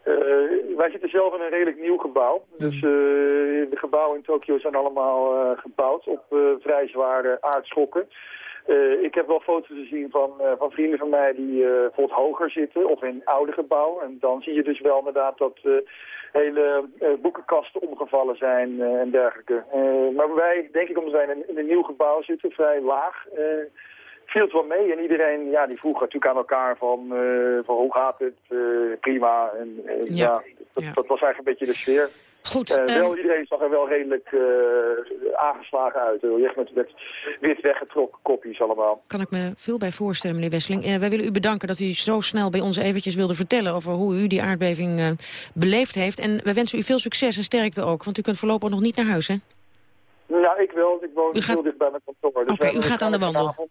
Uh, wij zitten zelf in een redelijk nieuw gebouw. Dus uh, de gebouwen in Tokio zijn allemaal uh, gebouwd op vrij zware aardschokken. Ik heb wel foto's gezien van, van vrienden van mij die bijvoorbeeld hoger zitten of in oude gebouwen. En dan zie je dus wel inderdaad dat hele boekenkasten omgevallen zijn en dergelijke. maar wij, denk ik omdat wij in, in een nieuw gebouw zitten, vrij laag, viel het wel mee. En iedereen ja, die vroeg natuurlijk aan elkaar van, van hoe gaat het, prima. En, ja, ja, dat, ja. dat was eigenlijk een beetje de sfeer. Goed. Uh, wel, iedereen zag er wel redelijk uh, aangeslagen uit. Echt met, met wit weggetrokken kopjes allemaal. Kan ik me veel bij voorstellen, meneer Wesseling. Wij willen u bedanken dat u zo snel bij ons eventjes wilde vertellen... over hoe u die aardbeving beleefd heeft. En we wensen u veel succes en sterkte ook. Want u kunt voorlopig nog niet naar huis, hè? Ja, ik wel. Ik woon gaat... heel dicht bij mijn kantoor. Dus Oké, okay, u gaat aan de wandel.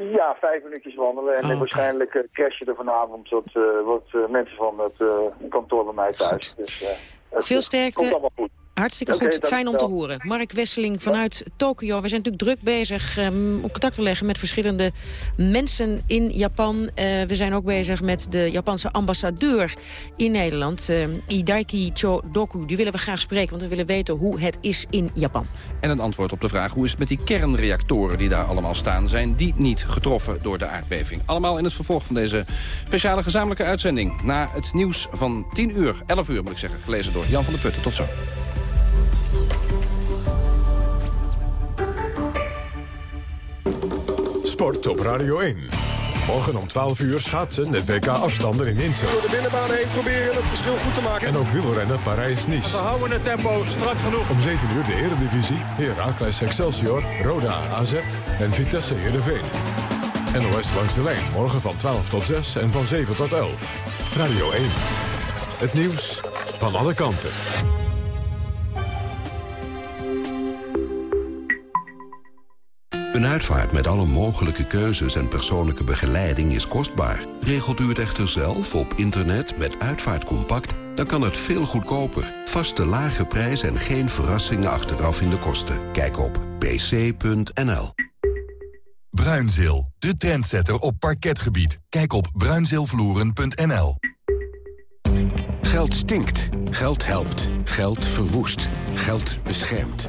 Ja, vijf minuutjes wandelen. En oh, waarschijnlijk uh, crash je er vanavond wat, uh, wat uh, mensen van het kantoor bij mij thuis. Dus, veel sterkte. Hartstikke goed, okay, fijn om te horen. Mark Wesseling vanuit Tokio. We zijn natuurlijk druk bezig um, om contact te leggen met verschillende mensen in Japan. Uh, we zijn ook bezig met de Japanse ambassadeur in Nederland, uh, Idaiki Chodoku. Die willen we graag spreken, want we willen weten hoe het is in Japan. En een antwoord op de vraag hoe is het met die kernreactoren die daar allemaal staan. Zijn die niet getroffen door de aardbeving? Allemaal in het vervolg van deze speciale gezamenlijke uitzending. Na het nieuws van 10 uur, 11 uur moet ik zeggen, gelezen door Jan van der Putten. Tot zo. Sport op Radio 1. Morgen om 12 uur schaatsen de WK afstanden in Ince. Door de binnenbaan heen proberen het verschil goed te maken. En ook wielrennen Parijs-Nice. We houden het tempo strak genoeg. Om 7 uur de Eredivisie. Heracles Excelsior, Roda AZ en Vitesse Heerenveen. NOS langs de lijn. Morgen van 12 tot 6 en van 7 tot 11. Radio 1. Het nieuws van alle kanten. Een uitvaart met alle mogelijke keuzes en persoonlijke begeleiding is kostbaar. Regelt u het echter zelf op internet met Uitvaartcompact... dan kan het veel goedkoper. Vaste lage prijs en geen verrassingen achteraf in de kosten. Kijk op pc.nl. Bruinzeel, de trendsetter op parketgebied. Kijk op bruinzeelvloeren.nl. Geld stinkt. Geld helpt. Geld verwoest. Geld beschermt.